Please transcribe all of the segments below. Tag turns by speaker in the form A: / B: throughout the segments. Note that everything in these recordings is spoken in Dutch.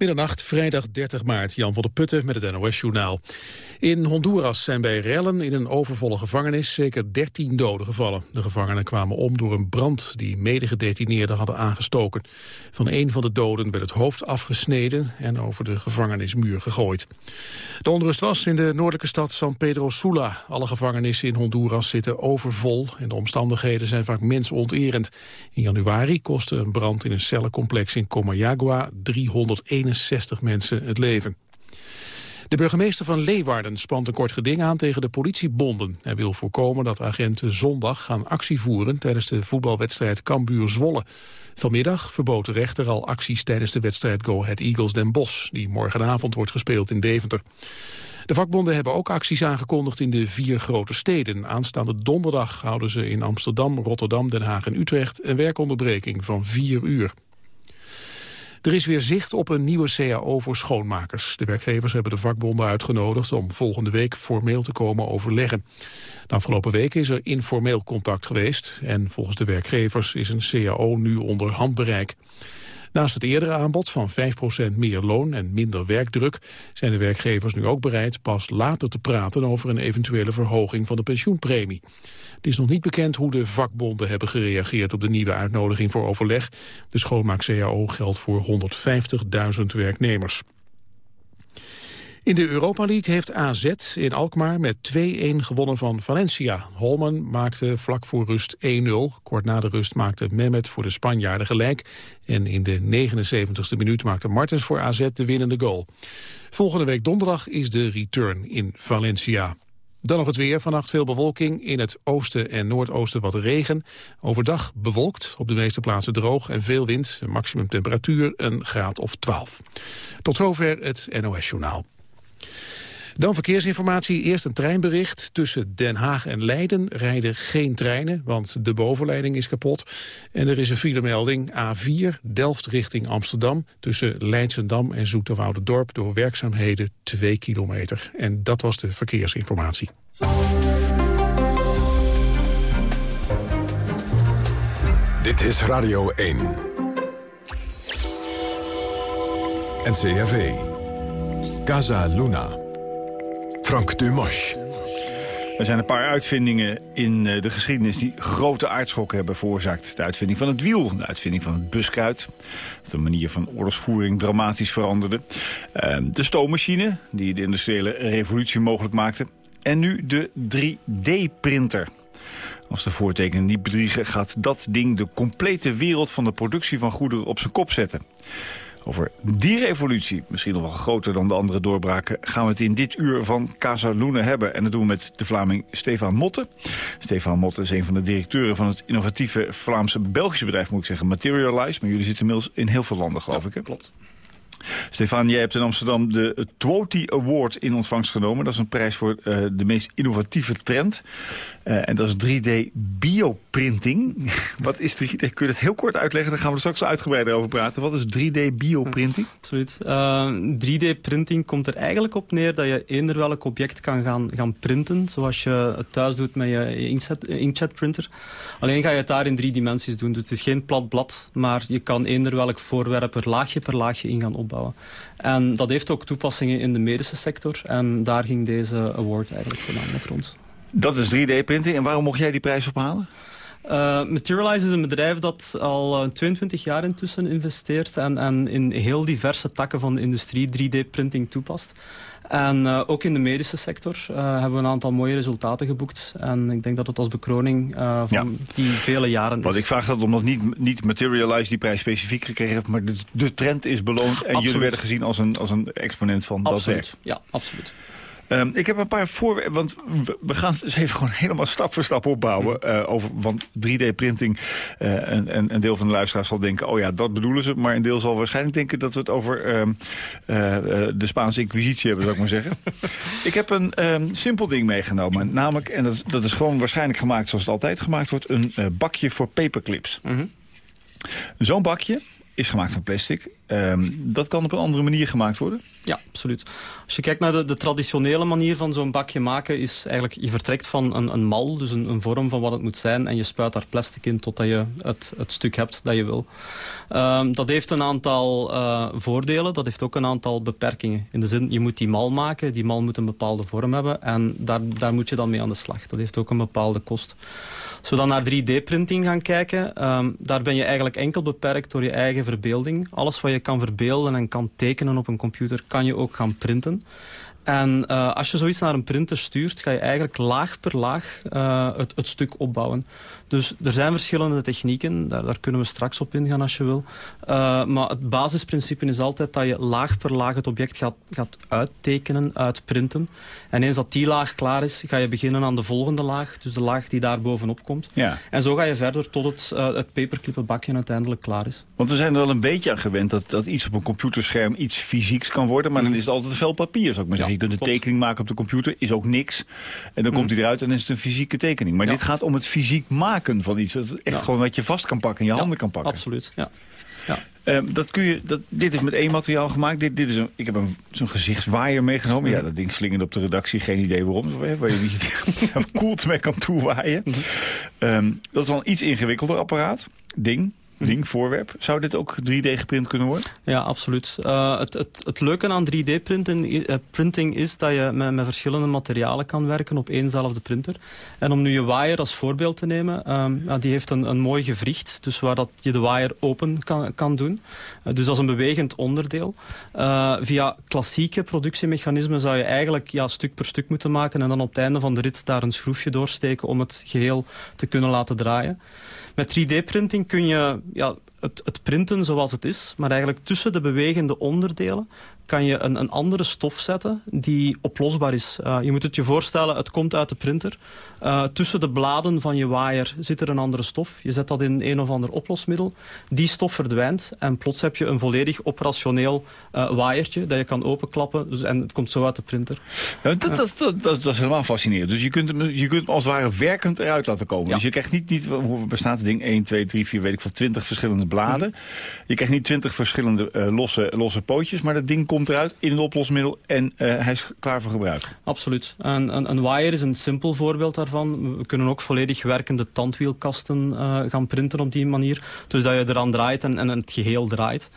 A: Middernacht, vrijdag 30 maart, Jan van der Putten met het NOS-journaal. In Honduras zijn bij rellen in een overvolle gevangenis zeker 13 doden gevallen. De gevangenen kwamen om door een brand die medegedetineerden hadden aangestoken. Van een van de doden werd het hoofd afgesneden en over de gevangenismuur gegooid. De onrust was in de noordelijke stad San Pedro Sula. Alle gevangenissen in Honduras zitten overvol en de omstandigheden zijn vaak mensonterend. In januari kostte een brand in een cellencomplex in Comayagua 361 mensen het leven. De burgemeester van Leeuwarden spant een kort geding aan tegen de politiebonden. Hij wil voorkomen dat agenten zondag gaan actie voeren tijdens de voetbalwedstrijd Cambuur-Zwolle. Vanmiddag verbood de rechter al acties tijdens de wedstrijd Go Ahead Eagles Den Bosch, die morgenavond wordt gespeeld in Deventer. De vakbonden hebben ook acties aangekondigd in de vier grote steden. Aanstaande donderdag houden ze in Amsterdam, Rotterdam, Den Haag en Utrecht een werkonderbreking van vier uur. Er is weer zicht op een nieuwe CAO voor schoonmakers. De werkgevers hebben de vakbonden uitgenodigd om volgende week formeel te komen overleggen. De afgelopen weken is er informeel contact geweest en volgens de werkgevers is een CAO nu onder handbereik. Naast het eerdere aanbod van 5% meer loon en minder werkdruk... zijn de werkgevers nu ook bereid pas later te praten... over een eventuele verhoging van de pensioenpremie. Het is nog niet bekend hoe de vakbonden hebben gereageerd... op de nieuwe uitnodiging voor overleg. De schoonmaak-CAO geldt voor 150.000 werknemers. In de Europa League heeft AZ in Alkmaar met 2-1 gewonnen van Valencia. Holman maakte vlak voor rust 1-0. Kort na de rust maakte Mehmet voor de Spanjaarden gelijk. En in de 79e minuut maakte Martens voor AZ de winnende goal. Volgende week donderdag is de return in Valencia. Dan nog het weer. Vannacht veel bewolking. In het oosten en noordoosten wat regen. Overdag bewolkt. Op de meeste plaatsen droog en veel wind. Maximum temperatuur een graad of 12. Tot zover het NOS-journaal. Dan verkeersinformatie. Eerst een treinbericht. Tussen Den Haag en Leiden rijden geen treinen, want de bovenleiding is kapot. En er is een filemelding A4, Delft richting Amsterdam... tussen Leidsendam en Dorp door werkzaamheden 2 kilometer. En dat was de verkeersinformatie.
B: Dit is Radio 1. NCRV. Casa Luna. Frank Dumas.
C: Er zijn een paar uitvindingen in eh, de geschiedenis die grote aardschokken hebben veroorzaakt. De uitvinding van het wiel, de uitvinding van het buskruid. De manier van oorlogsvoering dramatisch veranderde. Ehm, de stoommachine, die de industriële revolutie mogelijk maakte. En nu de 3D-printer. Als de voortekenen niet bedriegen, gaat dat ding de complete wereld van de productie van goederen op zijn kop zetten. Over die revolutie, misschien nog wel groter dan de andere doorbraken... gaan we het in dit uur van Casa Luna hebben. En dat doen we met de Vlaming Stefan Motte. Stefan Motte is een van de directeuren van het innovatieve Vlaamse-Belgische bedrijf... moet ik zeggen, Materialize. Maar jullie zitten inmiddels in heel veel landen, geloof ik. Hè?
D: Klopt.
C: Stefan, jij hebt in Amsterdam de Twoti Award in ontvangst genomen. Dat is een prijs voor uh, de meest innovatieve trend. Uh, en dat is 3D bioprinting. Wat is 3D? Kun je dat heel kort uitleggen? Dan gaan we er straks uitgebreider over praten. Wat is 3D bioprinting?
D: absoluut. Uh, 3D-printing komt er eigenlijk op neer dat je eender welk object kan gaan, gaan printen. Zoals je het thuis doet met je inkjet, inkjet printer. Alleen ga je het daar in drie dimensies doen. Dus het is geen plat blad, maar je kan eender welk voorwerp er laagje per laagje in gaan opbouwen. En dat heeft ook toepassingen in de medische sector. En daar ging deze award eigenlijk voornamelijk rond.
C: Dat is 3D-printing. En waarom mocht jij die prijs ophalen?
D: Uh, Materialize is een bedrijf dat al 22 jaar intussen investeert... En, en in heel diverse takken van de industrie 3D-printing toepast. En uh, ook in de medische sector hebben we een aantal mooie resultaten geboekt. En ik denk dat het als bekroning van ja. die vele jaren is.
C: Want ik vraag dat omdat niet, niet Materialize die prijs specifiek gekregen heeft... maar de, de trend is beloond en absoluut. jullie werden gezien als een, als een exponent van
D: absoluut.
C: dat werk.
D: Ja, absoluut.
C: Um, ik heb een paar voorwerpen, want we gaan dus even gewoon helemaal stap voor stap opbouwen. Uh, over, want 3D-printing, uh, en, een deel van de luisteraars zal denken, oh ja, dat bedoelen ze. Maar een deel zal waarschijnlijk denken dat we het over uh, de Spaanse inquisitie hebben, zou ik maar zeggen. ik heb een um, simpel ding meegenomen, namelijk, en dat, dat, is gewoon waarschijnlijk gemaakt zoals het altijd gemaakt wordt, een bakje voor paperclips.
D: -hmm.
C: Zo'n bakje is gemaakt van plastic. Ehm, dat kan op een andere manier gemaakt worden?
D: Ja, absoluut. Als je kijkt naar de, de traditionele manier van zo'n bakje maken... is eigenlijk, je vertrekt van een, een mal, dus een, een, vorm van wat het moet zijn... en je spuit daar plastic in totdat je het, het stuk hebt dat je wil. Um, dat heeft een aantal uh, voordelen, dat heeft ook een aantal beperkingen. In de zin, je moet die mal maken, die mal moet een bepaalde vorm hebben... en daar, daar moet je dan mee aan de slag. Dat heeft ook een bepaalde kost. Als we dan naar 3D-printing gaan kijken, um, daar ben je eigenlijk enkel beperkt door je eigen verbeelding. Alles wat je kan verbeelden en kan tekenen op een computer, kan je ook gaan printen. En uh, als je zoiets naar een printer stuurt, ga je eigenlijk laag per laag uh, het, het, stuk opbouwen. Dus er zijn verschillende technieken, daar, daar kunnen we straks op ingaan als je wil. Uh, maar het basisprincipe is altijd dat je laag per laag het object gaat, gaat uittekenen, uitprinten. En eens dat die laag klaar is, ga je beginnen aan de volgende laag. Dus de laag die daar bovenop komt.
C: Ja.
D: En zo ga je verder tot het, uh, het paperclippen bakje uiteindelijk klaar is.
C: Want we zijn er wel een beetje aan gewend dat, dat iets op een computerscherm iets fysieks kan worden. Maar mm. dan is het altijd veel papier, zou ik maar zeggen. Ja, je kunt een tekening maken op de computer, is ook niks. En dan mm. komt hij eruit en is het een fysieke tekening. Maar ja. dit gaat om het fysiek maken van iets. Dat is echt ja. gewoon wat je vast kan pakken, in je handen kan pakken.
D: Absoluut, ja. Ja.
C: Um, dat kun je, dat, dit is met één materiaal gemaakt. Dit, dit is een, ik heb zo'n gezichtswaaier meegenomen. Ja, dat ding slingerde op de redactie. Geen idee waarom. Waar je niet koelt mee kan toewaaien. Um, dat is wel een iets ingewikkelder apparaat. Ding ding, voorwerp. Zou dit ook 3D geprint kunnen worden?
D: Ja, absoluut. Uh, het, het, het leuke aan 3D-printing uh, printing is dat je met, met verschillende materialen kan werken op éénzelfde printer. En om nu je waaier als voorbeeld te nemen, ja, die heeft een, een mooi gewricht, dus waar dat je de waaier open kan, kan doen. Uh, dus dat is een bewegend onderdeel. via klassieke productiemechanismen zou je eigenlijk ja, stuk per stuk moeten maken en dan op het einde van de rit daar een schroefje doorsteken om het geheel te kunnen laten draaien. Met 3D-printing kun je ja, het, het, printen zoals het is, maar eigenlijk tussen de bewegende onderdelen kan je een, een andere stof zetten die oplosbaar is. Uh, je moet het je voorstellen, het komt uit de printer. Uh, tussen de bladen van je waaier zit er een andere stof. Je zet dat in een of ander oplosmiddel. Die stof verdwijnt en plots heb je een volledig operationeel uh, waaiertje dat je kan openklappen. Dus, en het komt zo uit de printer.
C: Ja, dat, dat, dat, dat, is helemaal fascinerend. Dus je kunt, hem, je kunt hem als het ware werkend eruit laten komen. Ja. Dus je krijgt niet, niet hoe bestaat het ding, 1, 2, 3, 4, weet ik van 20 verschillende bladen. Mm. Je krijgt niet 20 verschillende losse, losse pootjes, maar dat ding komt eruit in een oplosmiddel en uh, hij is klaar voor gebruik.
D: Absoluut. En, een, een wire is een simpel voorbeeld daarvan. We kunnen ook volledig werkende tandwielkasten uh, gaan printen op die manier. Dus dat je eraan draait en, en het geheel draait.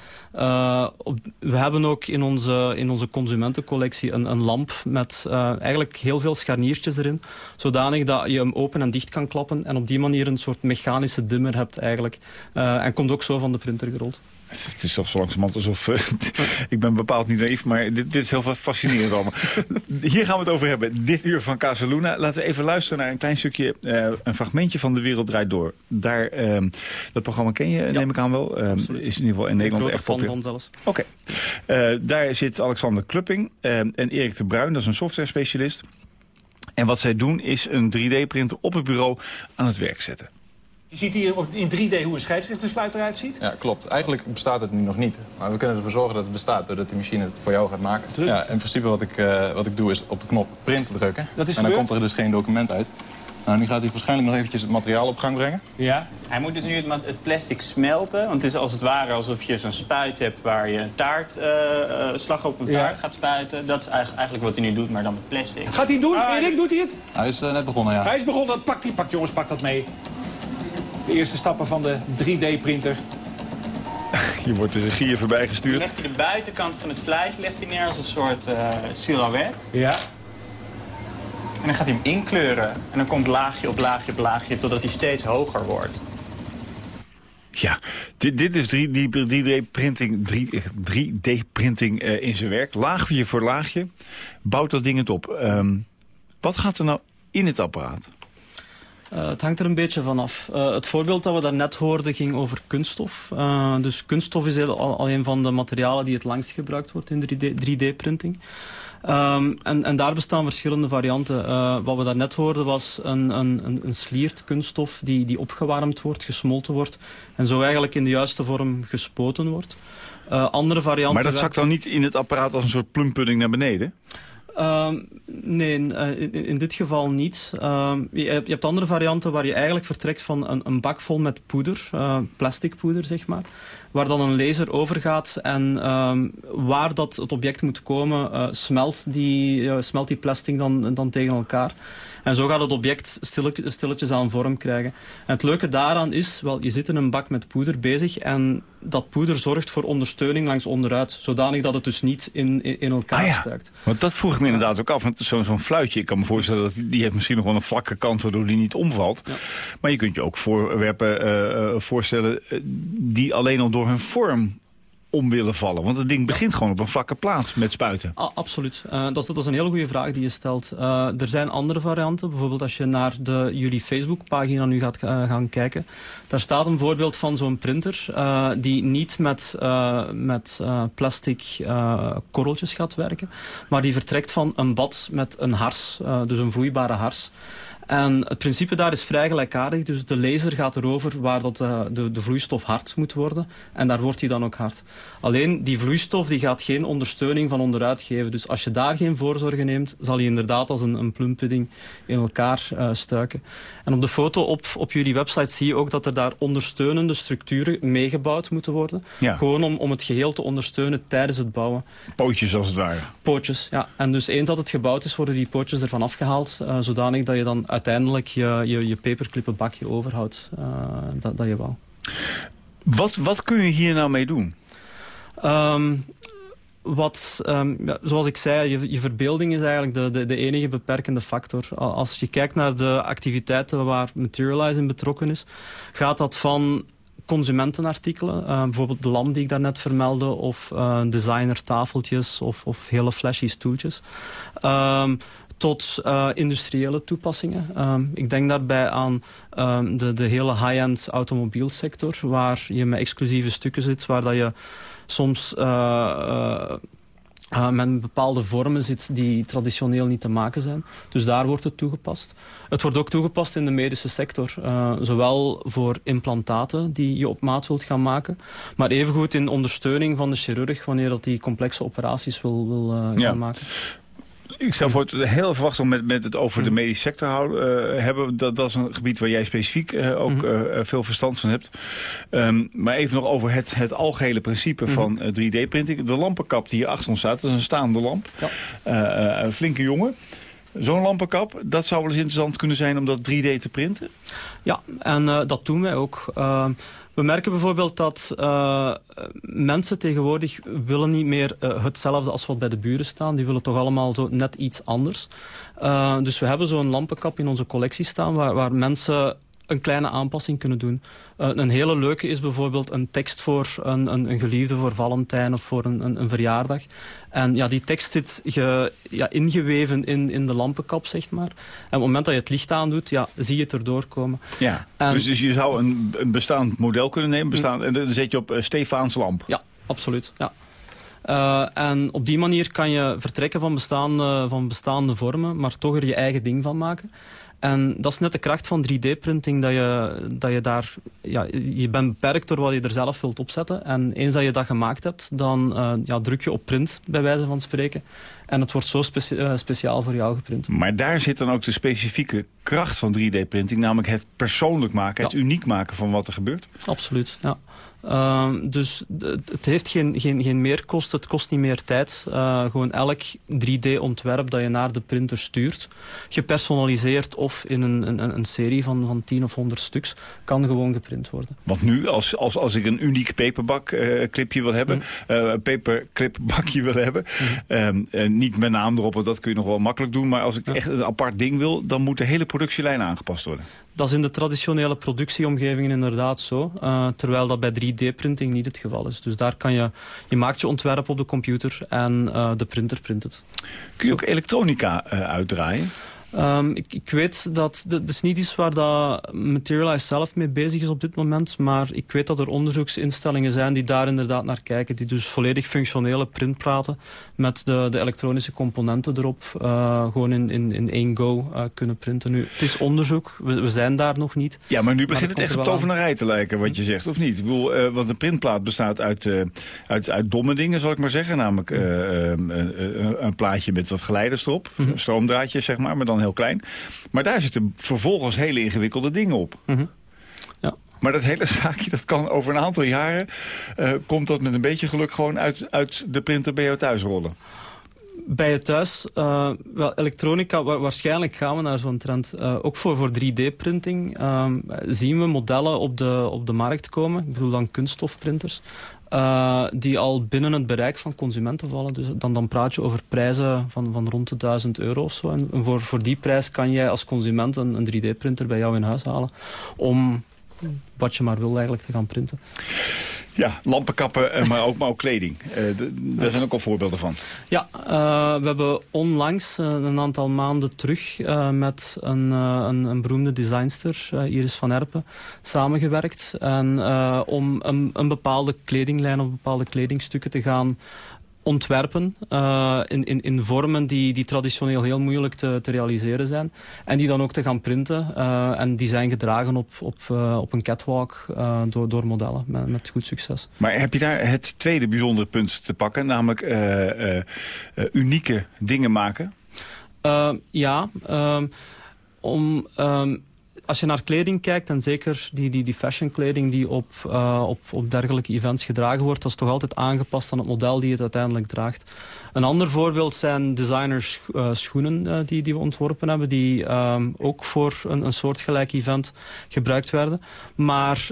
D: Op, we hebben ook in onze, in onze consumentencollectie een, een lamp met eigenlijk heel veel scharniertjes erin. Zodanig dat je hem open en dicht kan klappen en op die manier een soort mechanische dimmer hebt eigenlijk. en komt ook zo van de printer gerold.
C: Het is toch zo langzamerhand alsof... Uh, ik ben bepaald niet naïef, maar dit, dit is heel fascinerend allemaal. Hier gaan we het over hebben, dit uur van Casaluna. Laten we even luisteren naar een klein stukje, uh, een fragmentje van De Wereld Draait Door. Daar, uh, dat programma ken je, ja. neem ik aan wel. is in ieder geval in Nederland echt
D: zelfs.
C: Oké. Okay. daar zit Alexander Klupping en Erik de Bruin, dat is een software specialist. En wat zij doen is een 3D-printer op het bureau aan het werk zetten.
E: Je ziet hier in 3D hoe een scheidsrechtersfluit eruit ziet?
F: Ja, klopt. Eigenlijk bestaat het nu nog niet. Maar we kunnen ervoor zorgen dat het bestaat, doordat die machine het voor jou gaat maken. Ja, in principe wat ik, uh, wat ik doe is op de knop print drukken.
E: Dat is
F: en dan komt er dus geen document uit. Nou, nu gaat hij waarschijnlijk nog eventjes het materiaal op gang brengen.
G: Ja. Hij moet dus nu het, het plastic smelten. Want het is als het ware alsof je zo'n spuit hebt waar je een taart, uh, slag op een taart ja. gaat spuiten. Dat is eigenlijk wat hij nu doet, maar dan met plastic.
E: Gaat hij doen? Ah, Erik, doet hij het?
F: Hij is uh, net begonnen, ja.
E: Hij is begonnen. Pak die, pak jongens, pak dat mee. De eerste stappen van de 3D-printer.
C: Je wordt de regie voorbij gestuurd.
G: Dan legt hij de buitenkant van het vlijt legt hij neer als een soort uh, silhouet.
E: Ja.
G: En dan gaat hij hem inkleuren. En dan komt laagje op laagje op laagje totdat hij steeds hoger wordt.
C: Ja, dit, dit is 3D-printing 3D-printing uh, in zijn werk. Laagje voor laagje bouwt dat ding het op. Um, wat gaat er nou in het apparaat?
D: Uh, het hangt er een beetje vanaf. Uh, het voorbeeld dat we daarnet hoorden ging over kunststof. Uh, dus kunststof is al, al, een van de materialen die het langst gebruikt wordt in 3D-printing. 3D um, en, en, daar bestaan verschillende varianten. wat we daarnet hoorden was een, een, een sliert kunststof die, die opgewarmd wordt, gesmolten wordt. En zo eigenlijk in de juiste vorm gespoten wordt. andere varianten...
C: Maar dat zakt dan niet in het apparaat als een soort plumpudding naar beneden?
D: Ehm, nee, eh, in, dit geval niet. Ehm, je, hebt andere varianten waar je eigenlijk vertrekt van een, een bak vol met poeder, uh, plastic poeder zeg maar, waar dan een laser overgaat en ehm, waar dat het object moet komen, uh, smelt, die, smelt die plastic dan, dan tegen elkaar. En zo gaat het object stilletjes aan vorm krijgen. En het leuke daaraan is, wel, je zit in een bak met poeder bezig en dat poeder zorgt voor ondersteuning langs onderuit. Zodanig dat het dus niet in, in elkaar ah, ja. stuikt.
C: Want dat vroeg ik me inderdaad ook af. Zo'n zo fluitje, ik kan me voorstellen dat die, die heeft misschien nog wel een vlakke kant waardoor die niet omvalt. Ja. Maar je kunt je ook voorwerpen uh, voorstellen uh, die alleen al door hun vorm om willen vallen? Want het ding begint gewoon op een vlakke plaats met spuiten.
D: Ah, absoluut. Uh, dat, dat, is een hele goede vraag die je stelt. Uh, er zijn andere varianten. Bijvoorbeeld als je naar de, jullie Facebookpagina nu gaat uh, gaan kijken. Daar staat een voorbeeld van zo'n printer die niet met, met plastic korreltjes gaat werken. Maar die vertrekt van een bad met een hars. dus een vloeibare hars. En het principe daar is vrij gelijkaardig. Dus de laser gaat erover waar dat, uh, de, de, vloeistof hard moet worden. En daar wordt hij dan ook hard. Alleen die vloeistof die gaat geen ondersteuning van onderuit geven. Dus als je daar geen voorzorgen neemt, zal hij inderdaad als een, een plumpudding in elkaar uh, stuiken. En op de foto op, op jullie website zie je ook dat er daar ondersteunende structuren meegebouwd moeten worden. Ja. Gewoon om, om het geheel te ondersteunen tijdens het bouwen.
C: Pootjes als het ware.
D: Pootjes, ja. En dus eens dat het gebouwd is, worden die pootjes ervan afgehaald. Uh, zodanig dat je dan uiteindelijk je, je, je paperclippen bakje overhoudt uh, dat, dat je wou.
C: Wat, wat kun je hier nou mee doen?
D: Um, wat, um, ja, zoals ik zei, je, je, verbeelding is eigenlijk de, de, de, enige beperkende factor. Als je kijkt naar de activiteiten waar Materialize in betrokken is, gaat dat van consumentenartikelen, uh, bijvoorbeeld de lamp die ik daarnet vermeldde, of uh, designer tafeltjes of, of hele flashy stoeltjes. Um, tot uh, industriële toepassingen. Um, ik denk daarbij aan um, de, de hele high-end automobielsector... waar je met exclusieve stukken zit, waar dat je soms... Uh, uh, met bepaalde vormen zit die traditioneel niet te maken zijn. Dus daar wordt het toegepast. Het wordt ook toegepast in de medische sector. Uh, zowel voor implantaten die je op maat wilt gaan maken. Maar evengoed in ondersteuning van de chirurg wanneer dat die complexe operaties wil, wil uh, ja. gaan maken.
C: Ik stel voor het heel verwacht om met, met het over de mm. medische sector houden, uh, hebben. Dat, dat is een gebied waar jij specifiek uh, ook uh, veel verstand van hebt. Um, maar even nog over het, het algehele principe mm. van 3D-printing. De lampenkap die hier achter ons staat, dat is een staande lamp. Ja. een flinke jongen. Zo'n lampenkap, dat zou wel eens interessant kunnen zijn om dat 3D te printen?
D: Ja, en dat doen wij ook. We merken bijvoorbeeld dat uh, mensen tegenwoordig willen niet meer uh, hetzelfde als wat bij de buren staan. Die willen toch allemaal zo net iets anders. Uh, dus we hebben zo'n lampenkap in onze collectie staan waar, waar mensen een kleine aanpassing kunnen doen. Uh, een hele leuke is bijvoorbeeld een tekst voor een, een, een geliefde voor Valentijn of voor een, een, een, verjaardag. En ja, die tekst zit ge, ja, ingeweven in, in de lampenkap, zeg maar. En op het moment dat je het licht aandoet, ja, zie je het erdoor komen.
C: Ja, en, dus, dus je zou een, een bestaand model kunnen nemen bestaan, en dan zet je op uh, Stefaans lamp.
D: Ja, absoluut. Ja. Uh, en op die manier kan je vertrekken van bestaande, van bestaande vormen, maar toch er je eigen ding van maken. En dat is net de kracht van 3D-printing, dat je, dat je daar... Ja, je bent beperkt door wat je er zelf wilt opzetten. En eens dat je dat gemaakt hebt, dan uh, ja, druk je op print, bij wijze van spreken. En het wordt zo uh, speciaal voor jou geprint.
C: Maar daar zit dan ook de specifieke kracht van 3D-printing... namelijk het persoonlijk maken, het uniek maken van wat er gebeurt?
D: Absoluut, ja. Uh, dus het heeft geen, geen, geen meerkosten, het kost niet meer tijd. Uh, gewoon elk 3D-ontwerp dat je naar de printer stuurt, gepersonaliseerd of in een, een, een serie van, van 10 of 100 stuks, kan gewoon geprint worden.
C: Want nu, als, als, als ik een uniek paperbak-clipje uh, wil hebben, mm. wil hebben, mm. Niet met naam erop, want dat kun je nog wel makkelijk doen, maar als ik echt een apart ding wil, dan moet de hele productielijn aangepast worden.
D: Dat is in de traditionele productieomgevingen inderdaad zo. Uh, terwijl dat bij 3D-printing niet het geval is. Dus daar kan je, je maakt je ontwerp op de computer en uh, de printer print het.
C: Kun je ook elektronica uh, uitdraaien?
D: Um, ik, ik, weet dat, het is niet iets waar dat Materialize zelf mee bezig is op dit moment, maar ik weet dat er onderzoeksinstellingen zijn die daar inderdaad naar kijken, die dus volledig functionele printpraten met de, de elektronische componenten erop uh, gewoon in, in, in één go uh, kunnen printen. Nu, het is onderzoek, we, we, zijn daar nog niet.
C: Ja, maar nu begint het, het echt op tovenarij te lijken, wat je zegt, of niet? Ik bedoel, uh, want een printplaat bestaat uit, uit, uit domme dingen, zal ik maar zeggen, namelijk een plaatje met wat geleiders erop, mm -hmm. stroomdraadjes zeg maar, maar dan heel klein. Maar daar zitten vervolgens hele ingewikkelde dingen op.
D: Mm -hmm. ja.
C: Maar dat hele zaakje, dat kan over een aantal jaren... Uh, komt dat met een beetje geluk gewoon uit, uit de printer bij jou thuis rollen.
D: Bij je thuis, uh, wel, elektronica, wa waarschijnlijk gaan we naar zo'n trend. Uh, ook voor, voor 3D-printing zien we modellen op de, op de markt komen. Ik bedoel dan kunststofprinters. Uh, die al binnen het bereik van consumenten vallen. Dus dan, dan praat je over prijzen van, van rond de 1000 euro of zo. En voor, voor die prijs kan jij als consument een, een 3D-printer bij jou in huis halen. Om wat je maar wil eigenlijk te gaan printen.
C: Ja, lampenkappen, maar ook, maar ook kleding. Uh, daar zijn ook al voorbeelden van.
D: Ja, uh, we hebben onlangs, een aantal maanden terug... met een, een, een, beroemde designster, Iris van Erpen, samengewerkt. En, om een, een bepaalde kledinglijn of bepaalde kledingstukken te gaan ontwerpen uh, in, in, in vormen die, die traditioneel heel moeilijk te, te realiseren zijn. En die dan ook te gaan printen. Uh, en die zijn gedragen op, op, uh, op een catwalk door, door modellen met, met goed succes.
C: Maar heb je daar het tweede bijzondere punt te pakken? Namelijk unieke dingen maken?
D: ja, om... Um, als je naar kleding kijkt, en zeker die, die, die fashion kleding die op, uh, op, op dergelijke events gedragen wordt, dat is toch altijd aangepast aan het model die het uiteindelijk draagt. Een ander voorbeeld zijn designers uh, schoenen uh, die, die we ontworpen hebben, die um, ook voor een, een soortgelijk event gebruikt werden. Maar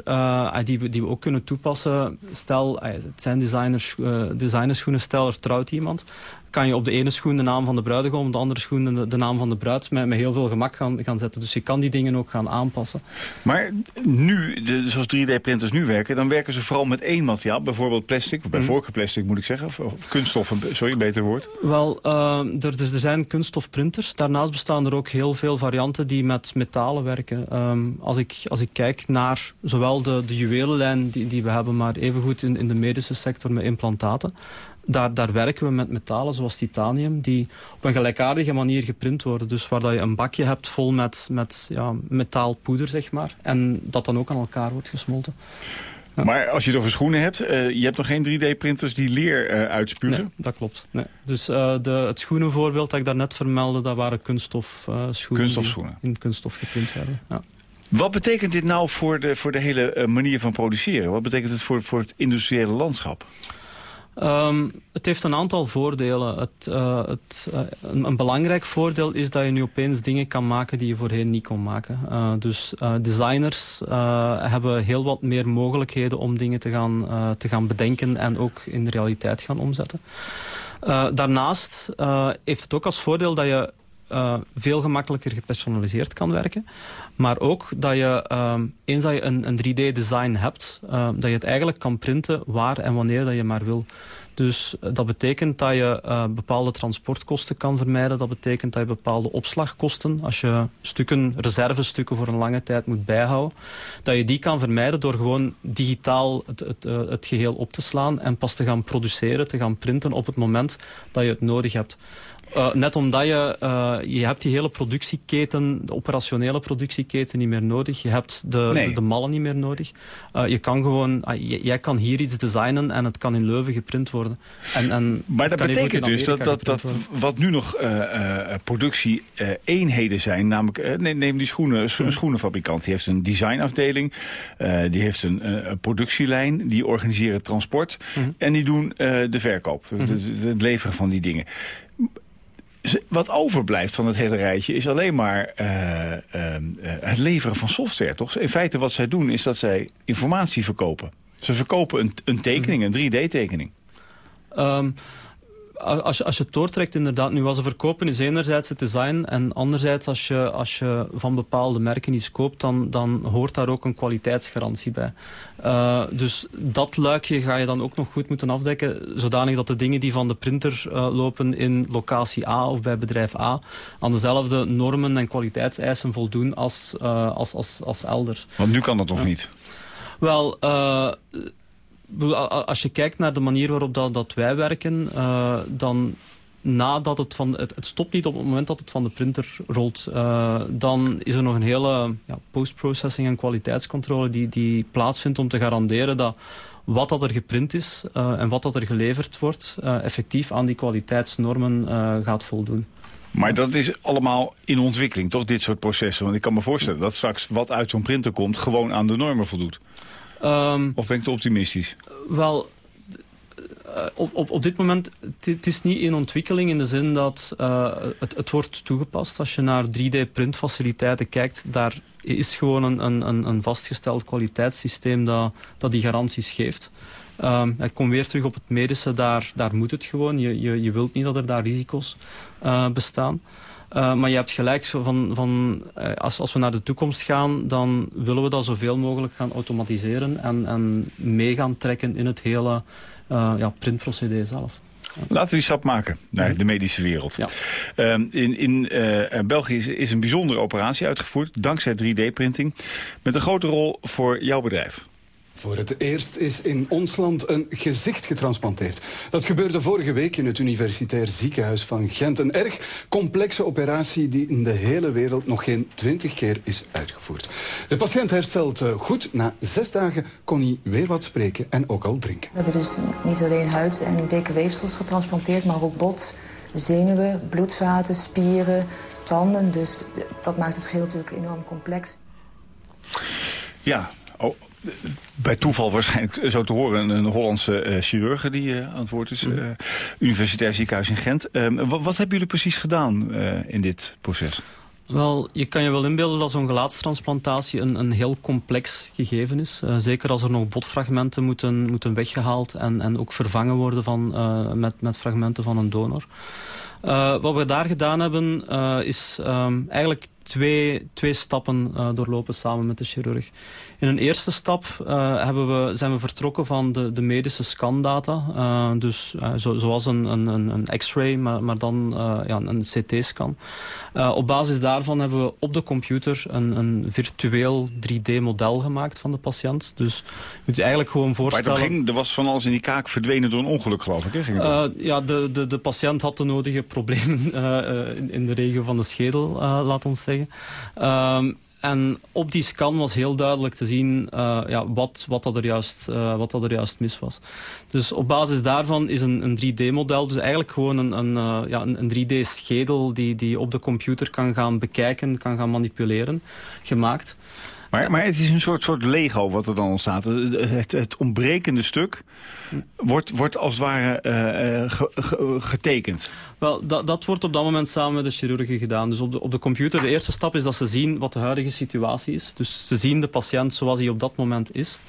D: die, die we ook kunnen toepassen. Stel, het zijn designers, designerschoenen, stel er trouwt iemand kan je op de ene schoen de naam van de bruidegom... op de andere schoen de, de naam van de bruid met, met heel veel gemak gaan, gaan zetten. Dus je kan die dingen ook gaan aanpassen.
C: Maar nu, de, zoals 3D-printers nu werken... dan werken ze vooral met één materiaal. Bijvoorbeeld plastic, of bij mm. plastic moet ik zeggen. Of, of kunststof, sorry, beter woord.
D: Wel, uh, er, dus er zijn kunststofprinters. Daarnaast bestaan er ook heel veel varianten die met metalen werken. Um, als, ik, als ik kijk naar zowel de, de juwelenlijn die, die we hebben... maar evengoed in, in de medische sector met implantaten daar, daar werken we met metalen zoals titanium... die op een gelijkaardige manier geprint worden. Dus waar dat je een bakje hebt vol met, met ja, metaalpoeder, zeg maar. En dat dan ook aan elkaar wordt gesmolten.
C: Ja. Maar als je het over schoenen hebt, uh, je hebt nog geen 3D-printers die leer uh, uitspugen?
D: Nee, dat klopt. Nee. Dus uh, de, het schoenenvoorbeeld dat ik daarnet vermeldde, dat waren kunststofschoenen.
C: kunststofschoenen.
D: In kunststof geprint werden. Ja.
C: Wat betekent dit nou voor de, voor de hele manier van produceren? Wat betekent het voor, voor het industriële landschap?
D: Um, het heeft een aantal voordelen. Het, uh, het, uh, een, belangrijk voordeel is dat je nu opeens dingen kan maken die je voorheen niet kon maken. Uh, dus designers hebben heel wat meer mogelijkheden om dingen te gaan, te gaan bedenken en ook in de realiteit gaan omzetten. daarnaast heeft het ook als voordeel dat je uh, veel gemakkelijker gepersonaliseerd kan werken. Maar ook dat je, uh, eens dat je een, een 3D-design hebt, uh, dat je het eigenlijk kan printen waar en wanneer dat je maar wil. Dus dat betekent dat je uh, bepaalde transportkosten kan vermijden. Dat betekent dat je bepaalde opslagkosten, als je stukken, reservestukken voor een lange tijd moet bijhouden, dat je die kan vermijden door gewoon digitaal het, het, het geheel op te slaan en pas te gaan produceren, te gaan printen op het moment dat je het nodig hebt. Uh, net omdat je, uh, je hebt die hele productieketen, de operationele productieketen niet meer nodig. Je hebt de, nee. de, de, mallen niet meer nodig. Uh, je kan gewoon, jij kan hier iets designen en het kan in Leuven geprint worden. En, en
C: maar dat betekent dus dat, dat, dat wat nu nog productie-eenheden zijn, namelijk, neem die schoenen, een schoenenfabrikant. Die heeft een designafdeling, die heeft een, productielijn, die organiseren transport -huh. en die doen de verkoop, -huh. het, het leveren van die dingen wat overblijft van het hele rijtje is alleen maar uh, uh, het leveren van software. Toch? In feite wat zij doen is dat zij informatie verkopen. Ze verkopen een, een tekening, een 3D-tekening.
D: Um, als je, als je het doortrekt inderdaad, nu wat ze verkopen is enerzijds het design en anderzijds als je, als je van bepaalde merken iets koopt, dan, dan hoort daar ook een kwaliteitsgarantie bij. Uh, dus dat luikje ga je dan ook nog goed moeten afdekken, zodanig dat de dingen die van de printer uh, lopen in locatie A of bij bedrijf A aan dezelfde normen en kwaliteitseisen voldoen als, uh, als, als, als elders.
C: Want nu kan dat nog niet?
D: Wel, als je kijkt naar de manier waarop dat, wij werken, uh, dan nadat het van het, het, stopt niet op het moment dat het van de printer rolt. Uh, dan is er nog een hele ja, post-processing en kwaliteitscontrole die, die plaatsvindt om te garanderen dat wat dat er geprint is uh, en wat dat er geleverd wordt, effectief aan die kwaliteitsnormen gaat voldoen.
C: Maar dat is allemaal in ontwikkeling, toch, dit soort processen? Want ik kan me voorstellen dat straks wat uit zo'n printer komt... gewoon aan de normen voldoet. Um, of ben ik te optimistisch?
D: Wel, op, op, op dit moment, het is niet in ontwikkeling in de zin dat uh, het, het wordt toegepast. Als je naar 3D-printfaciliteiten kijkt, daar is gewoon een, een, een vastgesteld kwaliteitssysteem dat, dat die garanties geeft. Um, ik kom weer terug op het medische, daar, daar moet het gewoon. Je, je, je wilt niet dat er daar risico's uh, bestaan. Uh, maar je hebt gelijk, van, van, uh, als, als we naar de toekomst gaan... dan willen we dat zoveel mogelijk gaan automatiseren... en, en mee gaan trekken in het hele uh, ja, printprocedé zelf.
C: Laten we die stap maken naar de medische wereld. Ja. Uh, in in uh, België is, is, een bijzondere operatie uitgevoerd, dankzij 3D-printing... met een grote rol voor jouw bedrijf.
H: Voor het eerst is in ons land een gezicht getransplanteerd. Dat gebeurde vorige week in het Universitair Ziekenhuis van Gent. Een erg complexe operatie die in de hele wereld nog geen twintig keer is uitgevoerd. De patiënt herstelt eh, goed. Na zes dagen kon hij weer wat spreken en ook al drinken.
I: We hebben dus niet alleen huid en weefsels getransplanteerd, maar ook bot, zenuwen, bloedvaten, spieren, tanden. Dus dat maakt het geheel natuurlijk enorm complex.
C: Ja, oh, bij toeval waarschijnlijk zo te horen een Hollandse uh, chirurg die uh, aan het woord is. Uh, Universitair Ziekenhuis in Gent. wat, wat, hebben jullie precies gedaan in dit proces?
D: Wel, je kan je wel inbeelden dat zo'n gelaatstransplantatie een, een heel complex gegeven is. Uh, zeker als er nog botfragmenten moeten, moeten weggehaald en, en ook vervangen worden van, uh, met, met fragmenten van een donor. Uh, wat we daar gedaan hebben is um, eigenlijk twee, twee stappen doorlopen samen met de chirurg. In een eerste stap uh, hebben we, zijn we vertrokken van de, de medische scandata. Uh, dus zo, zoals een, een, een x-ray, maar, maar dan ja, een CT-scan. op basis daarvan hebben we op de computer een, een virtueel 3D-model gemaakt van de patiënt. Dus je moet je eigenlijk gewoon voorstellen...
C: Maar ging, er was van alles in die kaak verdwenen door een ongeluk, geloof ik.
D: Hè? ja, de, de, de patiënt had de nodige problemen in, in, de regio van de schedel, laat ons zeggen. Ehm, en op die scan was heel duidelijk te zien uh, ja, wat, wat, dat er juist, uh, wat dat er juist mis was. Dus op basis daarvan is een, een 3D-model, dus eigenlijk gewoon een, een, uh, ja, een 3D-schedel die, die op de computer kan gaan bekijken, kan gaan manipuleren, gemaakt.
C: Maar, maar het is een soort, soort Lego wat er dan ontstaat. Het, het ontbrekende stuk wordt, wordt als het ware ge, getekend.
D: Wel, dat, dat wordt op dat moment samen met de chirurgen gedaan. Dus op de, op de computer, de eerste stap is dat ze zien wat de huidige situatie is. Dus ze zien de patiënt zoals hij op dat moment is.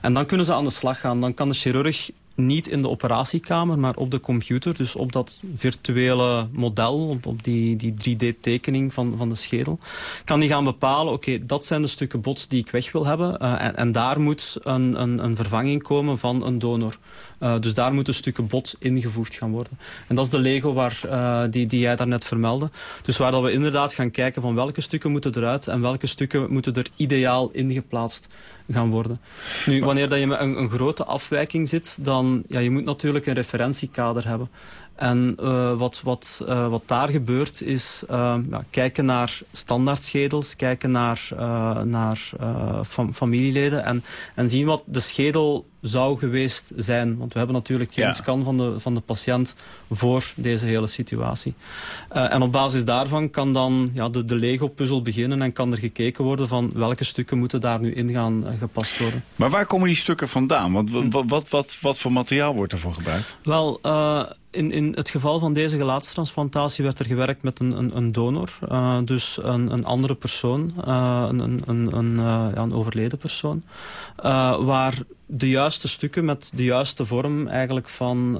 D: En dan kunnen ze aan de slag gaan. Dan kan de chirurg niet in de operatiekamer, maar op de computer. Dus op dat virtuele model, op, die, die 3D-tekening van, van de schedel. Kan die gaan bepalen, oké, dat zijn de stukken bot die ik weg wil hebben. Uh, en, en, daar moet een, een, een, vervanging komen van een donor. Uh, dus daar moeten stukken bot ingevoegd gaan worden. En dat is de Lego waar, uh, die, die jij daarnet vermeldde. Dus waar dat we inderdaad gaan kijken van welke stukken moeten eruit en welke stukken moeten er ideaal ingeplaatst gaan worden. Nu, wanneer dat je met een, een grote afwijking zit, dan ja, je moet natuurlijk een referentiekader hebben. En uh, wat, wat, uh, wat daar gebeurt is uh, ja, kijken naar standaardschedels, kijken naar, naar fam familieleden en, en zien wat de schedel zou geweest zijn. Want we hebben natuurlijk geen ja. scan van de, van de patiënt voor deze hele situatie. Uh, en op basis daarvan kan dan ja, de, de Lego-puzzel beginnen en kan er gekeken worden van welke stukken moeten daar nu in gaan uh, gepast worden.
C: Maar waar komen die stukken vandaan? Want wat, wat, wat, wat voor materiaal wordt ervoor gebruikt?
D: Wel, uh, in, in het geval van deze gelaatstransplantatie werd er gewerkt met een, een, een donor. Uh, dus een, een andere persoon, uh, een, een, een, een, uh, ja, een overleden persoon. waar de juiste stukken met de juiste vorm eigenlijk van,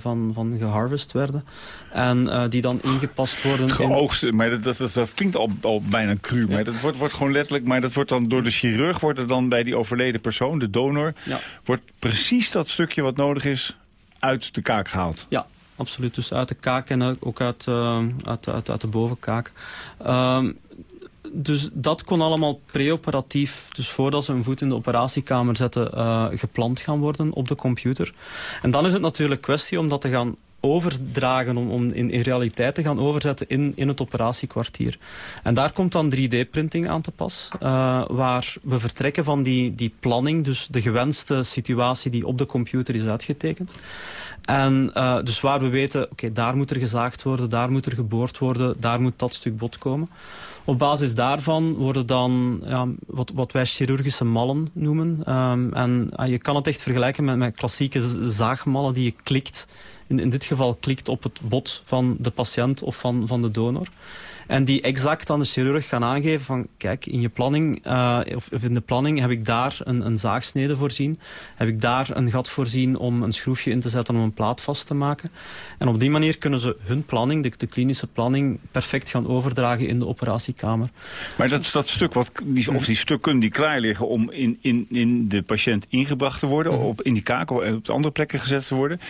D: van, van geharvest werden. En die dan ingepast worden.
C: Geoogst, in... maar dat, dat, dat, klinkt al, al bijna cru. Maar dat wordt, wordt gewoon letterlijk, maar dat wordt dan door de chirurg, wordt er dan bij die overleden persoon, de donor, ja. wordt precies dat stukje wat nodig is uit de kaak gehaald.
D: Ja, absoluut. Dus uit de kaak en ook uit, uh, uit, uit, uit, de bovenkaak. Uh, dus dat kon allemaal preoperatief, dus voordat ze een voet in de operatiekamer zetten, uh, gepland gaan worden op de computer. En dan is het natuurlijk kwestie om dat te gaan overdragen, om, om in, in, realiteit te gaan overzetten in, in het operatiekwartier. En daar komt dan 3D-printing aan te pas, uh, waar we vertrekken van die, die planning, dus de gewenste situatie die op de computer is uitgetekend. En uh, dus waar we weten, oké, daar moet er gezaagd worden, daar moet er geboord worden, daar moet dat stuk bot komen. Op basis daarvan worden dan ja, wat, wat wij chirurgische mallen noemen. Um, en uh, je kan het echt vergelijken met, met klassieke zaagmallen die je klikt in, in dit geval klikt op het bot van de patiënt of van, van de donor. En die exact aan de chirurg gaan aangeven van... kijk, in je planning, uh, of in de planning heb ik daar een, een zaagsnede voorzien. Heb ik daar een gat voorzien om een schroefje in te zetten om een plaat vast te maken. En op die manier kunnen ze hun planning, de, de klinische planning... perfect gaan overdragen in de operatiekamer.
C: Maar dat, dat stuk, wat, die, of die stukken die klaar liggen om in, in, in de patiënt ingebracht te worden... Mhm. op, in die kaak of op andere plekken gezet te worden...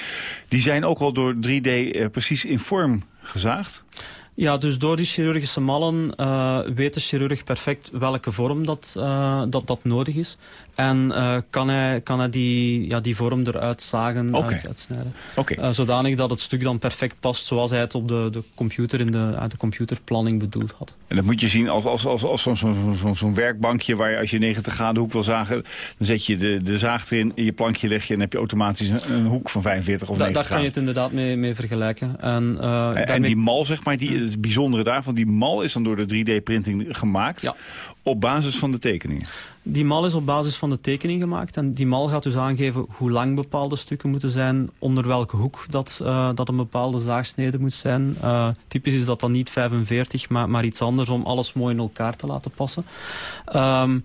C: die zijn ook al door 3D uh, precies in vorm gezaagd?
D: Ja, dus door die chirurgische mallen uh, weet de chirurg perfect welke vorm dat, uh, dat, dat nodig is. En uh, kan, hij, kan hij die, ja, die vorm eruit zagen,
C: okay.
D: uit, uitsnijden.
C: Okay.
D: zodanig dat het stuk dan perfect past zoals hij het op de, de computer in de, uit de computerplanning bedoeld had.
C: En dat moet je zien als, als, als, als zo'n zo, zo, zo werkbankje waar je als je 90 graden hoek wil zagen, dan zet je de, de zaag erin, in je plankje leg je en dan heb je automatisch een, een hoek van 45 of 90
D: da, Daar kan je het inderdaad mee, mee vergelijken. En,
C: en, en die mal, zeg maar, die, het bijzondere daarvan, die mal is dan door de 3D-printing gemaakt
D: ja.
C: Op basis van de tekeningen.
D: Die mal is op basis van de tekening gemaakt. En die mal gaat dus aangeven hoe lang bepaalde stukken moeten zijn. Onder welke hoek dat, uh, dat een bepaalde zaagsnede moet zijn. Uh, typisch is dat dan niet 45, maar, maar iets anders om alles mooi in elkaar te laten passen. Um,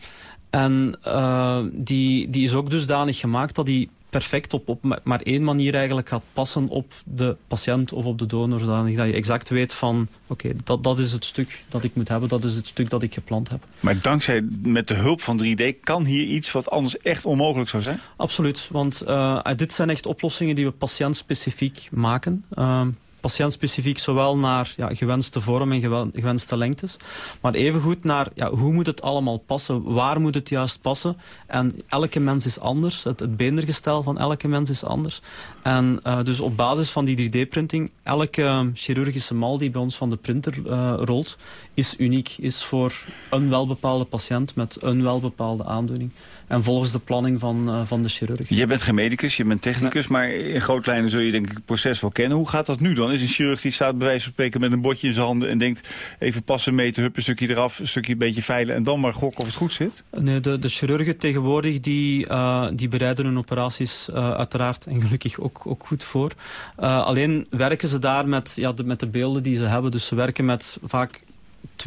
D: en uh, die, die is ook dusdanig gemaakt dat die perfect op, op maar één manier eigenlijk gaat passen op de patiënt of op de donor. Zodanig dat je exact weet van, oké, okay, dat, dat is het stuk dat ik moet hebben. Dat is het stuk dat ik gepland heb.
C: Maar dankzij, met de hulp van 3D, kan hier iets wat anders echt onmogelijk zou zijn?
D: Absoluut, want uh, dit zijn echt oplossingen die we patiëntspecifiek maken. Uh, patiëntspecifiek zowel naar ja, gewenste vorm en gewenste lengtes. Maar evengoed naar ja, hoe moet het allemaal passen, waar moet het juist passen. En elke mens is anders, het, het beendergestel van elke mens is anders. En uh, dus op basis van die 3D-printing, elke chirurgische mal die bij ons van de printer uh, rolt, is uniek. Is voor een welbepaalde patiënt met een welbepaalde aandoening. En volgens de planning van, uh, van de chirurg.
C: Je bent geen medicus, je bent technicus, ja. maar in grote lijnen zul je denk ik het proces wel kennen. Hoe gaat dat nu dan? Is een chirurg die staat bij wijze van spreken met een botje in zijn handen en denkt even passen, meten, hup, een stukje eraf, een stukje een beetje veilen en dan maar gokken of het goed zit?
D: Nee, de, de chirurgen tegenwoordig die, uh, die bereiden hun operaties uh, uiteraard en gelukkig ook, ook goed voor. Alleen werken ze daar met, ja, de, met de beelden die ze hebben. Dus ze werken met vaak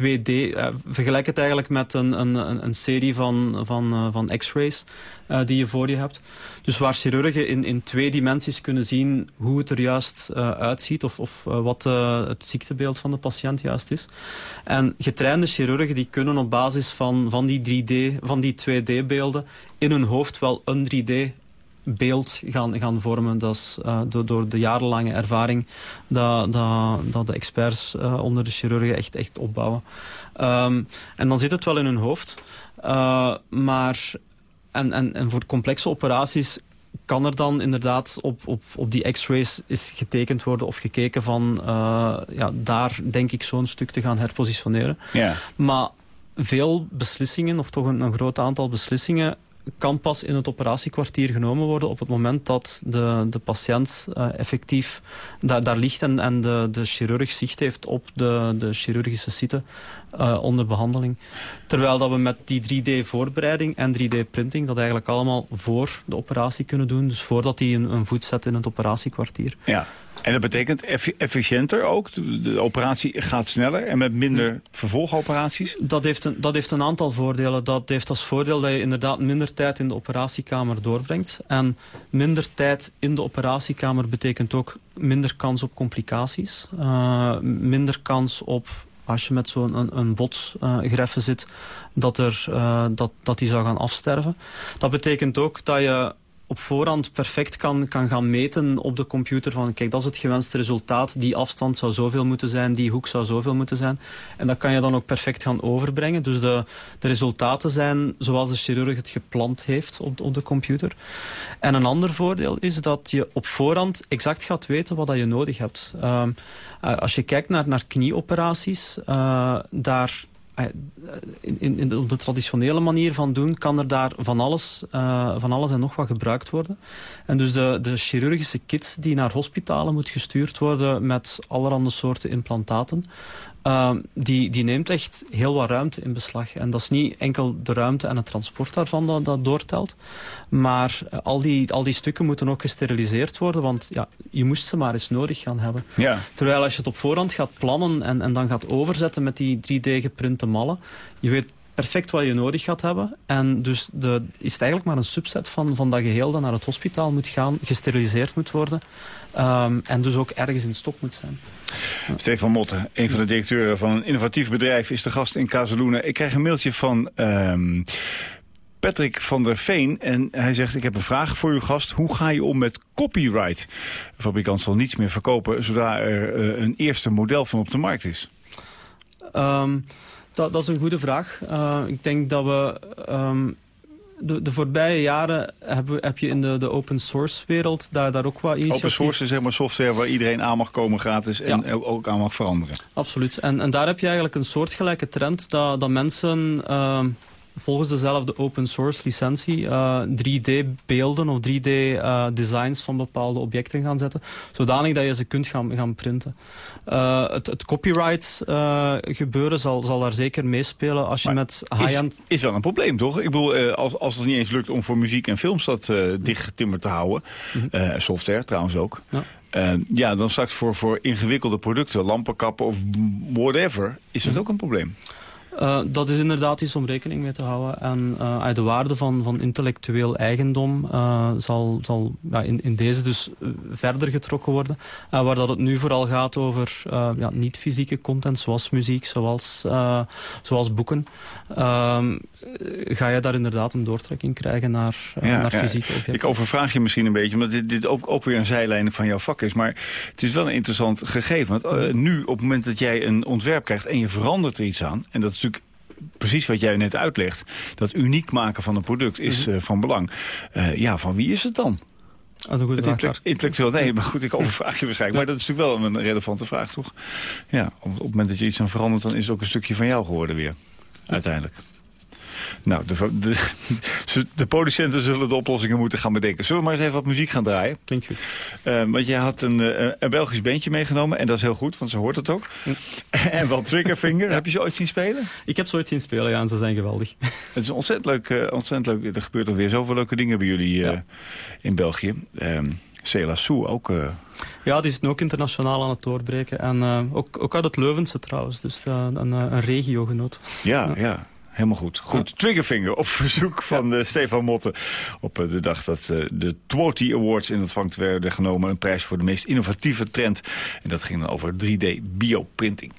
D: 2D. Uh, vergelijk het eigenlijk met een, een, een serie van, van, uh, van x-rays uh, die je voor je hebt. Dus waar chirurgen in, in twee dimensies kunnen zien hoe het er juist uitziet of, of wat het ziektebeeld van de patiënt juist is. En getrainde chirurgen die kunnen op basis van, van die 3D, van die 2D-beelden in hun hoofd wel een 3D beeld gaan, gaan vormen. Dat is uh, door, door, de jarenlange ervaring dat, dat, dat de experts uh, onder de chirurgen echt, echt opbouwen. Um, en dan zit het wel in hun hoofd. Uh, maar en, en, en voor complexe operaties kan er dan inderdaad op, op, op die x-rays is getekend worden of gekeken van ja, daar denk ik zo'n stuk te gaan herpositioneren.
C: Yeah.
D: Maar veel beslissingen, of toch een, een groot aantal beslissingen kan pas in het operatiekwartier genomen worden op het moment dat de, de patiënt uh, effectief da daar ligt en, en de, de chirurg zicht heeft op de, de chirurgische site uh, onder behandeling. Terwijl dat we met die 3D-voorbereiding en 3D-printing dat eigenlijk allemaal voor de operatie kunnen doen. Dus voordat hij een, een voet zet in het operatiekwartier.
C: Ja. En dat betekent efficiënter ook? De, operatie gaat sneller en met minder vervolgoperaties?
D: Dat heeft, een, dat heeft een aantal voordelen. Dat heeft als voordeel dat je inderdaad minder tijd in de operatiekamer doorbrengt. En minder tijd in de operatiekamer betekent ook minder kans op complicaties. Uh, minder kans op als je met zo'n een, een botsgreffe uh, zit, dat, er, uh, dat, dat die zou gaan afsterven. Dat betekent ook dat je op voorhand perfect kan, kan gaan meten op de computer van kijk, dat is het gewenste resultaat. Die afstand zou zoveel moeten zijn, die hoek zou zoveel moeten zijn. En dat kan je dan ook perfect gaan overbrengen. Dus de, de resultaten zijn zoals de chirurg het gepland heeft op, op de computer. En een ander voordeel is dat je op voorhand exact gaat weten wat dat je nodig hebt. Uh, als je kijkt naar, naar knieoperaties, uh, daar in, in, in de, de, traditionele manier van doen kan er daar van alles, uh, van alles en nog wat gebruikt worden. En dus de, de chirurgische kit die naar hospitalen moet gestuurd worden met allerhande soorten implantaten, uh, die, die neemt echt heel wat ruimte in beslag. En dat is niet enkel de ruimte en het transport daarvan dat, dat doortelt. Maar uh, al, die, al die stukken moeten ook gesteriliseerd worden. Want ja, je moest ze maar eens nodig gaan hebben.
C: Ja.
D: Terwijl als je het op voorhand gaat plannen en, en dan gaat overzetten met die 3D-geprinte mallen. Je weet perfect wat je nodig gaat hebben. En dus de, is het eigenlijk maar een subset van, van dat geheel dat naar het hospitaal moet gaan, gesteriliseerd moet worden. Um, en dus ook ergens in stok moet zijn.
C: Stefan Motte, een van de directeuren van een innovatief bedrijf, is de gast in Casaluna. Ik krijg een mailtje van um, Patrick van der Veen. En hij zegt, ik heb een vraag voor uw gast. Hoe ga je om met copyright? De fabrikant zal niets meer verkopen, zodra er uh, een eerste model van op de markt is.
D: Um, dat, dat, is een goede vraag. Uh, ik denk dat we... Um, de, de voorbije jaren heb, heb je in de, de open source wereld daar, daar ook wat initiatief...
C: Open source is zeg maar software waar iedereen aan mag komen gratis en ja. ook aan mag veranderen.
D: Absoluut. En, en daar heb je eigenlijk een soortgelijke trend dat, dat mensen... Uh, volgens dezelfde open source licentie uh, 3D beelden of 3D uh, designs van bepaalde objecten gaan zetten. Zodanig dat je ze kunt gaan, gaan printen. Uh, het, het, copyright gebeuren zal, zal daar zeker meespelen als je
C: maar
D: met high-end...
C: Is, is wel een probleem, toch? Ik bedoel, als, als het niet eens lukt om voor muziek en films dat dichtgetimmerd te houden... -hmm. software trouwens ook... Ja. Uh, ja, dan straks voor, voor ingewikkelde producten, lampenkappen of whatever, is dat ook een probleem.
D: Uh, dat is inderdaad iets om rekening mee te houden. En uh, de waarde van, van intellectueel eigendom uh, zal, zal ja, in, in deze dus verder getrokken worden. waar dat het nu vooral gaat over ja, niet-fysieke content, zoals muziek, zoals, zoals boeken. Ehm, ga je daar inderdaad een doortrekking krijgen naar, ja, naar fysieke objecten.
C: Ik overvraag je misschien een beetje, omdat dit, dit ook, ook weer een zijlijn van jouw vak is. Maar het is wel een interessant gegeven. Want nu, op het moment dat jij een ontwerp krijgt en je verandert er iets aan... en dat is precies wat jij net uitlegt. Dat uniek maken van een product is -hmm. uh, van belang. Uh, ja, van wie is het dan?
D: Oh, een
C: het intellect, intellectueel, nee, maar goed, ik overvraag je waarschijnlijk. Maar dat is natuurlijk wel een relevante vraag, toch? Ja, op, op het moment dat je iets aan verandert, dan is het ook een stukje van jou geworden weer. Uiteindelijk. Nou, de, de, de, producenten zullen de oplossingen moeten gaan bedenken. Zullen we maar eens even wat muziek gaan draaien?
D: Klinkt goed.
C: Uh, want je had een, uh, een Belgisch bandje meegenomen. En dat is heel goed, want ze hoort het ook. En wel Triggerfinger. ja. Heb je ze ooit zien spelen?
D: Ik heb ze ooit zien spelen, ja. En ze zijn geweldig.
C: Het is ontzettend leuk. Uh, ontzettend leuk. Er gebeurt er weer zoveel leuke dingen bij jullie ja. in België. Um, Cela Sou ook...
D: Ja, die is ook internationaal aan het doorbreken. En ook, ook uit het Leuvense trouwens. Dus een, een regiogenoot.
C: Ja, ja. ja. Helemaal goed. Goed, ja. Triggerfinger op verzoek van ja. uh, Stefan Motte. Op uh, de dag dat uh, de Twoty Awards in ontvangst werden genomen. Een prijs voor de meest innovatieve trend. En dat ging dan over 3D bioprinting.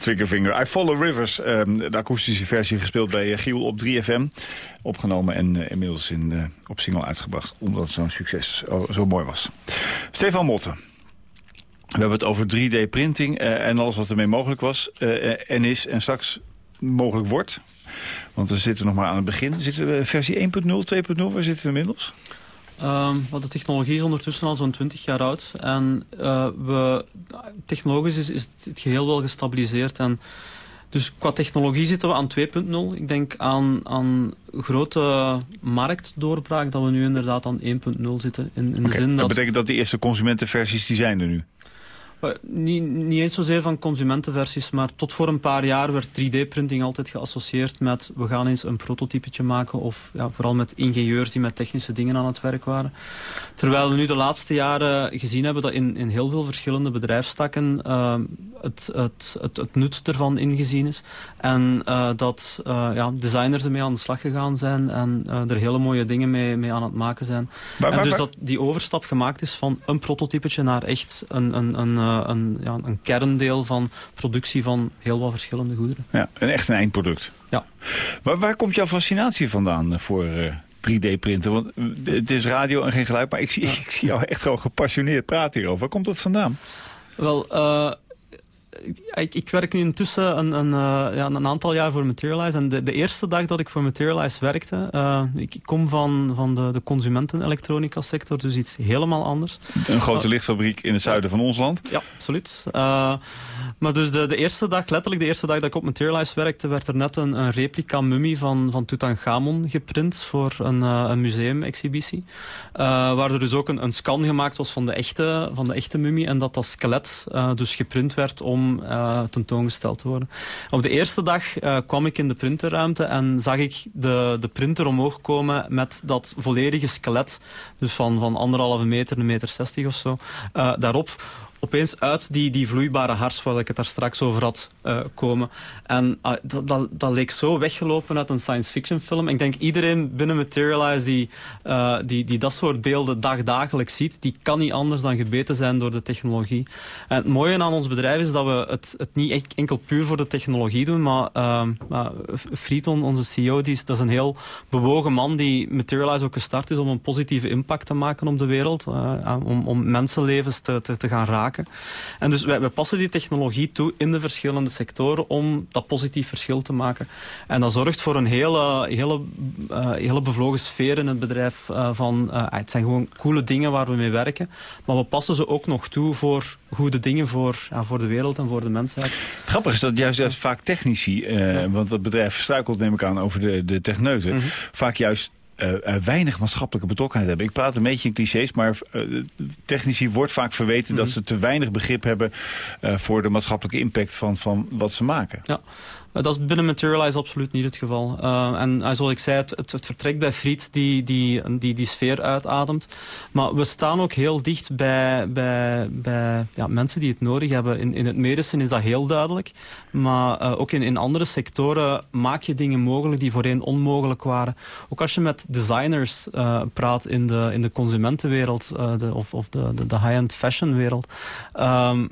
C: Triggerfinger. I Follow Rivers. ehm, de akoestische versie gespeeld bij eh, Giel op 3FM. Opgenomen en eh, inmiddels in, eh, op single uitgebracht. Omdat het zo'n succes oh, zo mooi was. Stefan Motten. We hebben het over 3D-printing en alles wat ermee mogelijk was. en is en straks mogelijk wordt. Want we zitten nog maar aan het begin. Zitten we versie 1.0, 2.0? Waar zitten we inmiddels?
D: Wel, de technologie is ondertussen al zo'n 20 jaar oud. En eh, we, technologisch is, is het geheel wel gestabiliseerd. En dus qua technologie zitten we aan 2.0. Ik denk aan, aan grote marktdoorbraak dat we nu inderdaad aan 1.0 zitten. In, in de zin
C: dat
D: dat...
C: betekent dat de eerste consumentenversies die zijn er nu.
D: Niet, niet eens zozeer van consumentenversies, maar tot voor een paar jaar werd 3D-printing altijd geassocieerd met we gaan eens een prototypetje maken of ja, vooral met ingenieurs die met technische dingen aan het werk waren. Terwijl we nu de laatste jaren gezien hebben dat in, in heel veel verschillende bedrijfstakken eh, het, het, het, het nut ervan ingezien is. En eh, dat eh, ja, designers ermee aan de slag gegaan zijn en eh, er hele mooie dingen mee, mee aan het maken zijn. En dus dat die overstap gemaakt is van een prototypetje naar echt een, een, een, een, ja, een kerndeel van productie van heel wat verschillende goederen.
C: Ja, een echt een eindproduct.
D: Ja.
C: Waar, waar komt jouw fascinatie vandaan eh, voor eh, 3D-printen? Want eh, het is radio en geen geluid, maar ik zie, ik zie jou echt gewoon gepassioneerd praten hierover. Waar komt dat vandaan?
D: Wel, eh, ik, ik werk nu intussen een, een, eh, ja, een aantal jaar voor Materialize. En de, de eerste dag dat ik voor Materialize werkte... eh, ik kom van, van de, de consumentenelektronica sector, dus iets helemaal anders.
C: Een grote lichtfabriek in het zuiden van ons land.
D: Ja, absoluut. Eh, maar dus de, de eerste dag, letterlijk de eerste dag dat ik op Materialize werkte, werd er net een, een replica mummie van, van Tutankhamon geprint voor een, uh, een museumexhibitie. Uh, waar er dus ook een, een, scan gemaakt was van de echte, van de echte mummie en dat dat skelet uh, dus geprint werd om tentoongesteld te worden. Op de eerste dag kwam ik in de printerruimte en zag ik de, de printer omhoog komen met dat volledige skelet. Dus van, van anderhalve meter, een meter zestig of zo. Daarop opeens uit die, die vloeibare hars waar ik het daar straks over had uh, komen. En uh, dat, dat, dat, leek zo weggelopen uit een science fiction film. Ik denk iedereen binnen Materialize die, uh, die, die dat soort beelden dagdagelijks ziet, die kan niet anders dan gebeten zijn door de technologie. En het mooie aan ons bedrijf is dat we het, het niet enkel puur voor de technologie doen, maar Friedon, onze CEO, die is, dat is een heel bewogen man die Materialize ook gestart is om een positieve impact te maken op de wereld. om, om mensenlevens te, te, te gaan raken. En dus wij, wij, passen die technologie toe in de verschillende sectoren om dat positief verschil te maken. En dat zorgt voor een hele, hele, uh, hele bevlogen sfeer in het bedrijf. Uh, van, uh, het zijn gewoon coole dingen waar we mee werken. Maar we passen ze ook nog toe voor goede dingen voor, ja, voor de wereld en voor de mensheid.
C: Grappig is dat juist, juist vaak technici, ja. want het bedrijf struikelt neem ik aan over de, de techneuten, mm -hmm. vaak juist uh, uh, weinig maatschappelijke betrokkenheid hebben. Ik praat een beetje in clichés, maar uh, technici wordt vaak verweten mm -hmm. dat ze te weinig begrip hebben voor de maatschappelijke impact van, van wat ze maken.
D: Ja. Dat is binnen Materialize absoluut niet het geval. Uh, en zoals ik zei, het, het, het vertrek bij Friet die die, die die sfeer uitademt. Maar we staan ook heel dicht bij, bij, bij ja, mensen die het nodig hebben. In, in het medicijn is dat heel duidelijk. Maar uh, ook in, in andere sectoren maak je dingen mogelijk die voorheen onmogelijk waren. Ook als je met designers praat in de, in de consumentenwereld de, of, of de, de, de high-end fashionwereld... Um,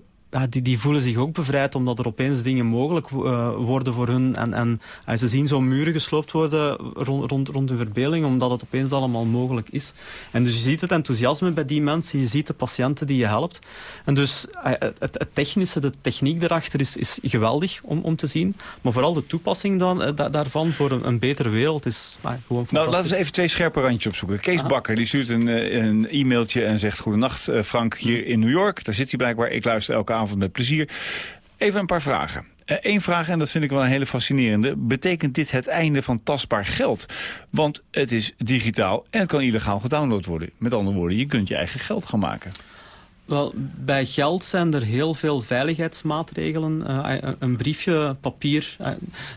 D: die, die voelen zich ook bevrijd omdat er opeens dingen mogelijk uh, worden voor hun. En, en uh, ze zien zo'n muren gesloopt worden rond, rond, rond hun verbeelding omdat het opeens allemaal mogelijk is. En dus je ziet het enthousiasme bij die mensen, je ziet de patiënten die je helpt. En dus uh, het, het, technische, de techniek erachter is, is geweldig om, om te zien. Maar vooral de toepassing dan, da, daarvan voor een, een, betere wereld is gewoon
C: Nou, laten we even twee scherpe randjes opzoeken. Kees Aha. Bakker die stuurt een, een e-mailtje en zegt... Goedenacht Frank, hier in New York. Daar zit hij blijkbaar. Ik luister elke avond met plezier. Even een paar vragen. Eén uh, vraag, en dat vind ik wel een hele fascinerende. Betekent dit het einde van tastbaar geld? Want het is digitaal en het kan illegaal gedownload worden. Met andere woorden, je kunt je eigen geld gaan maken.
D: Wel, bij geld zijn er heel veel veiligheidsmaatregelen. Uh, een briefje, papier. Uh,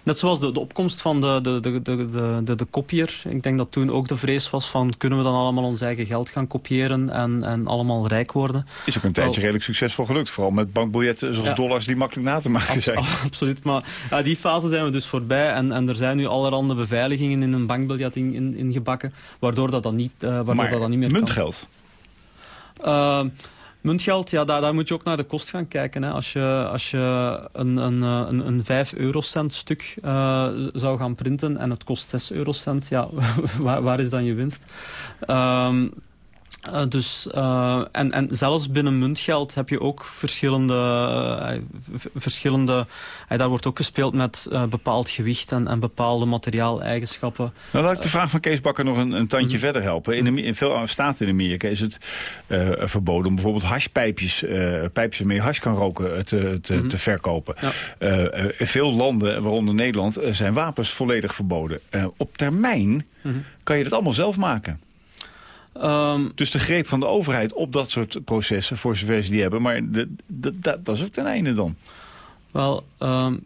D: net zoals de, de opkomst van de, de, de, de, de, de kopier. Ik denk dat toen ook de vrees was van... kunnen we dan allemaal ons eigen geld gaan kopiëren en, en allemaal rijk worden?
C: Is ook een tijdje Wel, redelijk succesvol gelukt. Vooral met bankbiljetten zoals ja, dollars die makkelijk na te maken
D: ab,
C: zijn.
D: Absoluut, maar ja, die fase zijn we dus voorbij. En, en er zijn nu allerhande beveiligingen in een bankbiljet ingebakken. In, waardoor dat dan niet, uh, waardoor
C: maar
D: dat dan niet meer
C: muntgeld?
D: kan. Muntgeld, ja, daar, moet je ook naar de kost gaan kijken. Hè. Als je, als je een, een, een, een 5 eurocent stuk uh, zou gaan printen en het kost 6 eurocent, ja, waar, is dan je winst? Um, Uh, dus, uh, en, en zelfs binnen muntgeld heb je ook verschillende... Uh, verschillende daar wordt ook gespeeld met bepaald gewicht en, en bepaalde materiaaleigenschappen.
C: Nou, laat ik de vraag van Kees Bakker nog een, een tandje -hmm. verder helpen. In, in, veel staten in Amerika is het verboden om bijvoorbeeld hashpijpjes... pijpjes waarmee je hash kan roken te, te, -hmm. te verkopen. Ja. in veel landen, waaronder Nederland, zijn wapens volledig verboden. op termijn -hmm. kan je dat allemaal zelf maken. Um, dus de greep van de overheid op dat soort processen, voor zover ze die hebben. Maar de, de, de, dat is ook ten einde dan.
D: Wel, um,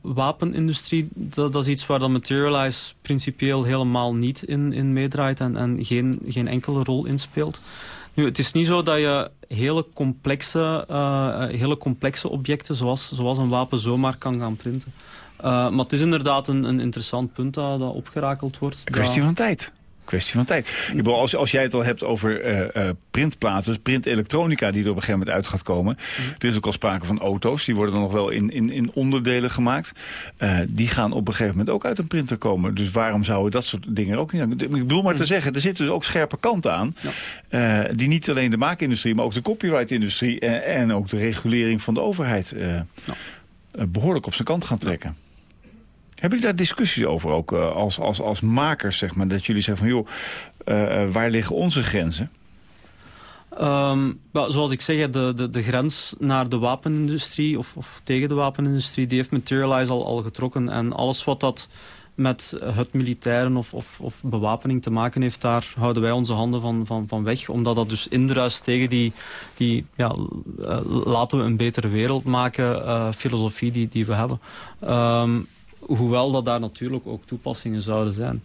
D: wapenindustrie, dat, dat, is iets waar dan Materialize principieel helemaal niet in, in meedraait en, en geen, geen enkele rol inspeelt. Nu, het is niet zo dat je hele complexe, uh, hele complexe objecten zoals, zoals een wapen zomaar kan gaan printen. Uh, maar het is inderdaad een, een interessant punt dat, dat opgerakeld wordt.
C: Een kwestie
D: dat...
C: van tijd kwestie van tijd. Ik bedoel, als, als jij het al hebt over uh, printplaten, printelektronica die er op een gegeven moment uit gaat komen. Mm. Er is ook al sprake van auto's, die worden dan nog wel in, in, in onderdelen gemaakt. Uh, die gaan op een gegeven moment ook uit een printer komen. Dus waarom zouden dat soort dingen ook niet... Ik bedoel maar te mm. zeggen, er zitten dus ook scherpe kanten aan. Ja. die niet alleen de maakindustrie, maar ook de copyright-industrie en, en ook de regulering van de overheid behoorlijk op zijn kant gaan trekken. Hebben jullie daar discussies over ook uh, als, als, als makers, zeg maar? Dat jullie zeggen van, joh, uh, waar liggen onze grenzen?
D: Um, zoals ik zeg, de, de, de grens naar de wapenindustrie of, of tegen de wapenindustrie, die heeft Materialize al, al getrokken. En alles wat dat met het militairen of, of, of bewapening te maken heeft, daar houden wij onze handen van, van, van weg. Omdat dat dus indruist tegen die, die ja, laten we een betere wereld maken filosofie die, die we hebben. Um, hoewel dat daar natuurlijk ook toepassingen zouden zijn.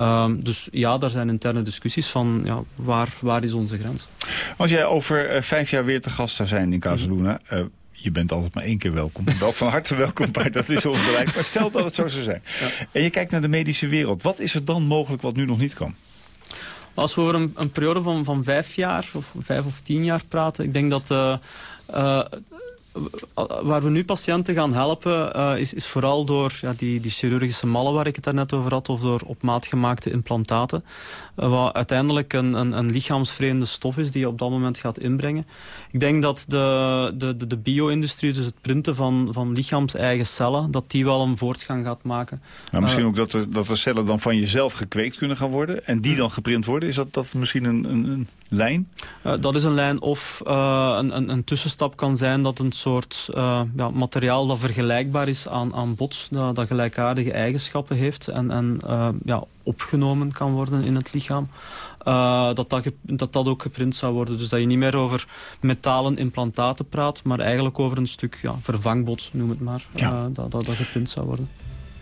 D: Um, dus ja, daar zijn interne discussies van ja, waar, waar is onze grens.
C: Als jij over uh, vijf jaar weer te gast zou zijn in Casaluna... Uh, je bent altijd maar één keer welkom. Wel van harte welkom bij, dat is ons bereik. Maar stel dat het zo zou zijn. Ja. En je kijkt naar de medische wereld. Wat is er dan mogelijk wat nu nog niet kan?
D: Als we over een, een periode van, van vijf jaar of vijf of tien jaar praten... ik denk dat... Uh, uh, waar we nu patiënten gaan helpen uh, is, is vooral door ja, die, die chirurgische mallen waar ik het daarnet over had of door op maat gemaakte implantaten. Uh, wat uiteindelijk een, een, een lichaamsvreemde stof is die je op dat moment gaat inbrengen. Ik denk dat de, de, de, de bio-industrie, dus het printen van, van lichaams-eigen cellen, dat die wel een voortgang gaat maken.
C: Maar misschien uh, ook dat de, dat de cellen dan van jezelf gekweekt kunnen gaan worden en die dan geprint worden. Is dat, dat misschien een, een, een lijn?
D: dat is een lijn of een, een, een tussenstap kan zijn dat een soort uh, ja, materiaal dat vergelijkbaar is aan, aan bots, dat, dat gelijkaardige eigenschappen heeft en, en uh, ja, opgenomen kan worden in het lichaam. Uh, dat, dat, dat dat ook geprint zou worden. Dus dat je niet meer over metalen implantaten praat, maar eigenlijk over een stuk ja, vervangbot, noem het maar, ja. dat, dat, dat geprint zou worden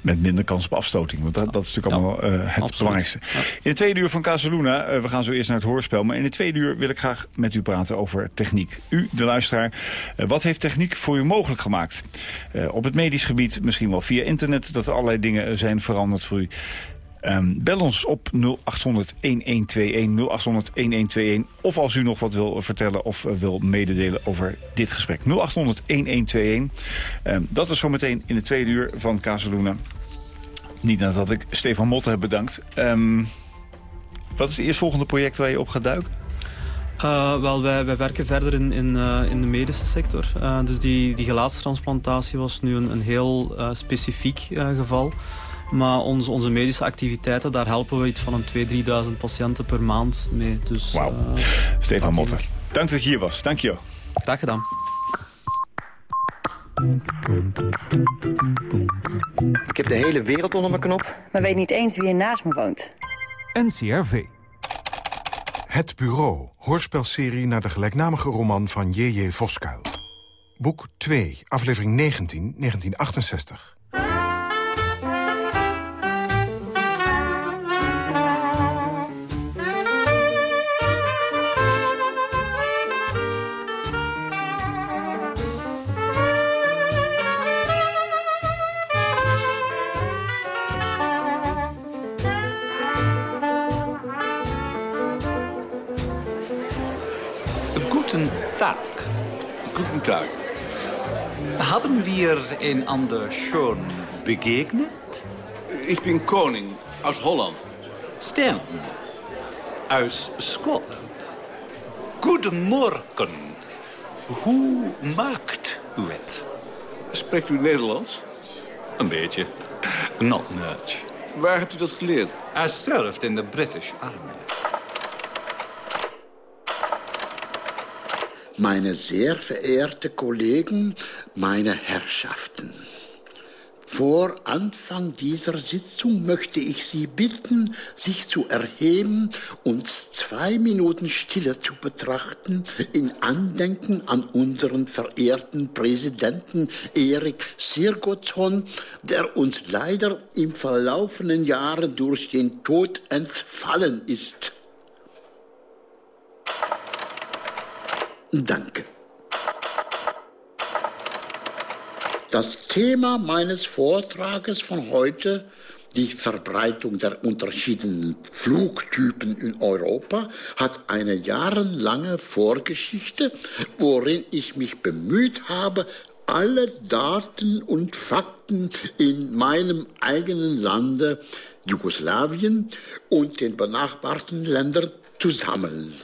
C: met minder kans op afstoting. Want dat, dat is natuurlijk allemaal uh, het Absoluut. belangrijkste. Ja. In de tweede uur van Casaluna, uh, we gaan zo eerst naar het hoorspel... maar in de tweede uur wil ik graag met u praten over techniek. U, de luisteraar, uh, wat heeft techniek voor u mogelijk gemaakt? op het medisch gebied, misschien wel via internet... dat er allerlei dingen zijn veranderd voor u. Um, bel ons op 0800-1121, 0800-1121. Of als u nog wat wil vertellen of uh, wil mededelen over dit gesprek. 0800-1121. Um, dat is zometeen in de tweede uur van Casaluna. Niet nadat ik Stefan Motte heb bedankt. Um, wat is het eerstvolgende project waar je op gaat duiken?
D: Uh, wel, wij, wij werken verder in, in, uh, in de medische sector. Dus die, die gelaatstransplantatie was nu een, een heel specifiek geval. Maar onze, onze medische activiteiten, daar helpen we iets van een 2.000, 3.000 patiënten per maand mee. Dus,
C: Wauw. Uh, Stefan Motter, dank dat je hier was. Dank je.
D: Graag gedaan.
J: Ik heb de hele wereld onder mijn knop.
K: Maar weet niet eens wie er naast me woont.
B: NCRV. Het Bureau, hoorspelserie naar de gelijknamige roman van J.J. Voskuil. Boek 2, aflevering 19, 1968.
L: Haben wir einander schon begegnet?
M: Ich bin Koning aus Holland.
L: Stanton aus Scotland. Guten Morgen. Hoe maakt u het?
M: Spreekt u Nederlands?
L: Een beetje. Not much.
M: Waar hebt u dat geleerd?
L: I served in the British Army.
N: Meine sehr verehrten Kollegen, meine Herrschaften. Vor Anfang dieser Sitzung möchte ich Sie bitten, sich zu erheben und zwei Minuten Stille zu betrachten in Andenken an unseren verehrten Präsidenten Erik Sirgotson, der uns leider im verlaufenden Jahre durch den Tod entfallen ist. Danke. Das Thema meines Vortrages von heute, die Verbreitung der unterschiedlichen Flugtypen in Europa, hat eine jahrelange Vorgeschichte, worin ich mich bemüht habe, alle Daten und Fakten in meinem eigenen Lande, Jugoslawien und den benachbarten Ländern zu sammeln.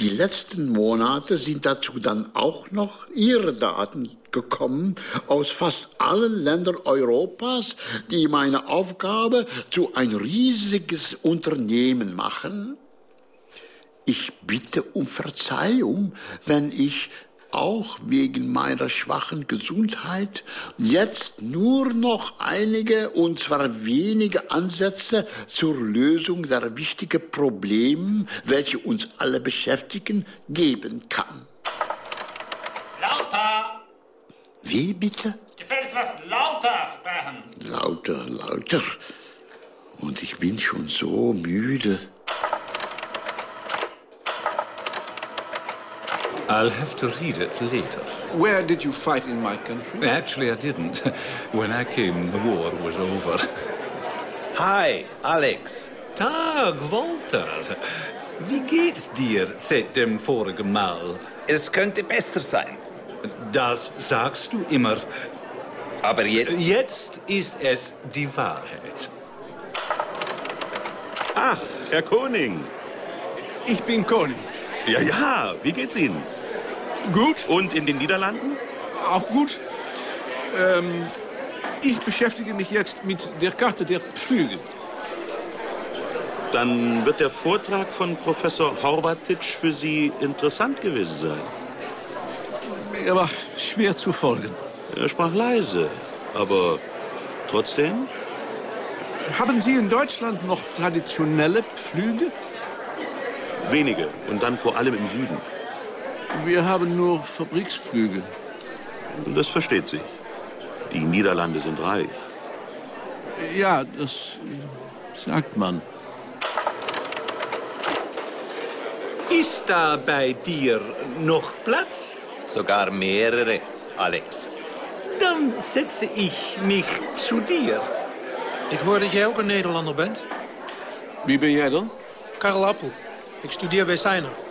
N: Die letzten Monate sind dazu dann auch noch Ihre Daten gekommen aus fast allen Ländern Europas, die meine Aufgabe zu ein riesiges Unternehmen machen. Ich bitte um Verzeihung, wenn ich auch wegen meiner schwachen Gesundheit jetzt nur noch einige, und zwar wenige Ansätze zur Lösung der wichtigen Probleme, welche uns alle beschäftigen, geben kann.
E: Lauter!
N: Wie bitte?
E: Du willst was lauter sprechen.
N: Lauter, lauter. Und ich bin schon so müde.
L: I'll have to read it later.
M: Where did you fight in my country?
L: Actually, I didn't. When I came, the war was over.
O: Hi, Alex.
L: Tag, Walter. Wie geht's dir seit dem vorigen Mal?
O: Es könnte besser sein.
L: Das sagst du immer.
O: Aber jetzt...
L: Jetzt ist es die Wahrheit.
P: Ach, Herr Koning.
M: Ich bin Koning.
P: Ja, ja, wie geht's Ihnen?
M: Gut.
P: Und in den Niederlanden?
M: Auch gut. Ähm, ich beschäftige mich jetzt mit der Karte der Pflüge.
P: Dann wird der Vortrag von Professor Horvatic für Sie interessant gewesen sein.
M: Er war schwer zu folgen.
P: Er sprach leise, aber trotzdem?
M: Haben Sie in Deutschland noch traditionelle Pflüge?
P: Wenige und dann vor allem im Süden.
M: Wir haben nur Fabrikspflüge.
P: Das versteht sich. Die Niederlande sind reich.
M: Ja, das sagt man.
L: Ist da bei dir noch Platz?
O: Sogar mehrere, Alex.
L: Dan setze ich mich zu dir.
Q: Ik hoor dat jij ook een Nederlander bent.
M: Wie ben jij dan?
Q: Karel Appel. Ik studeer bij Seiner.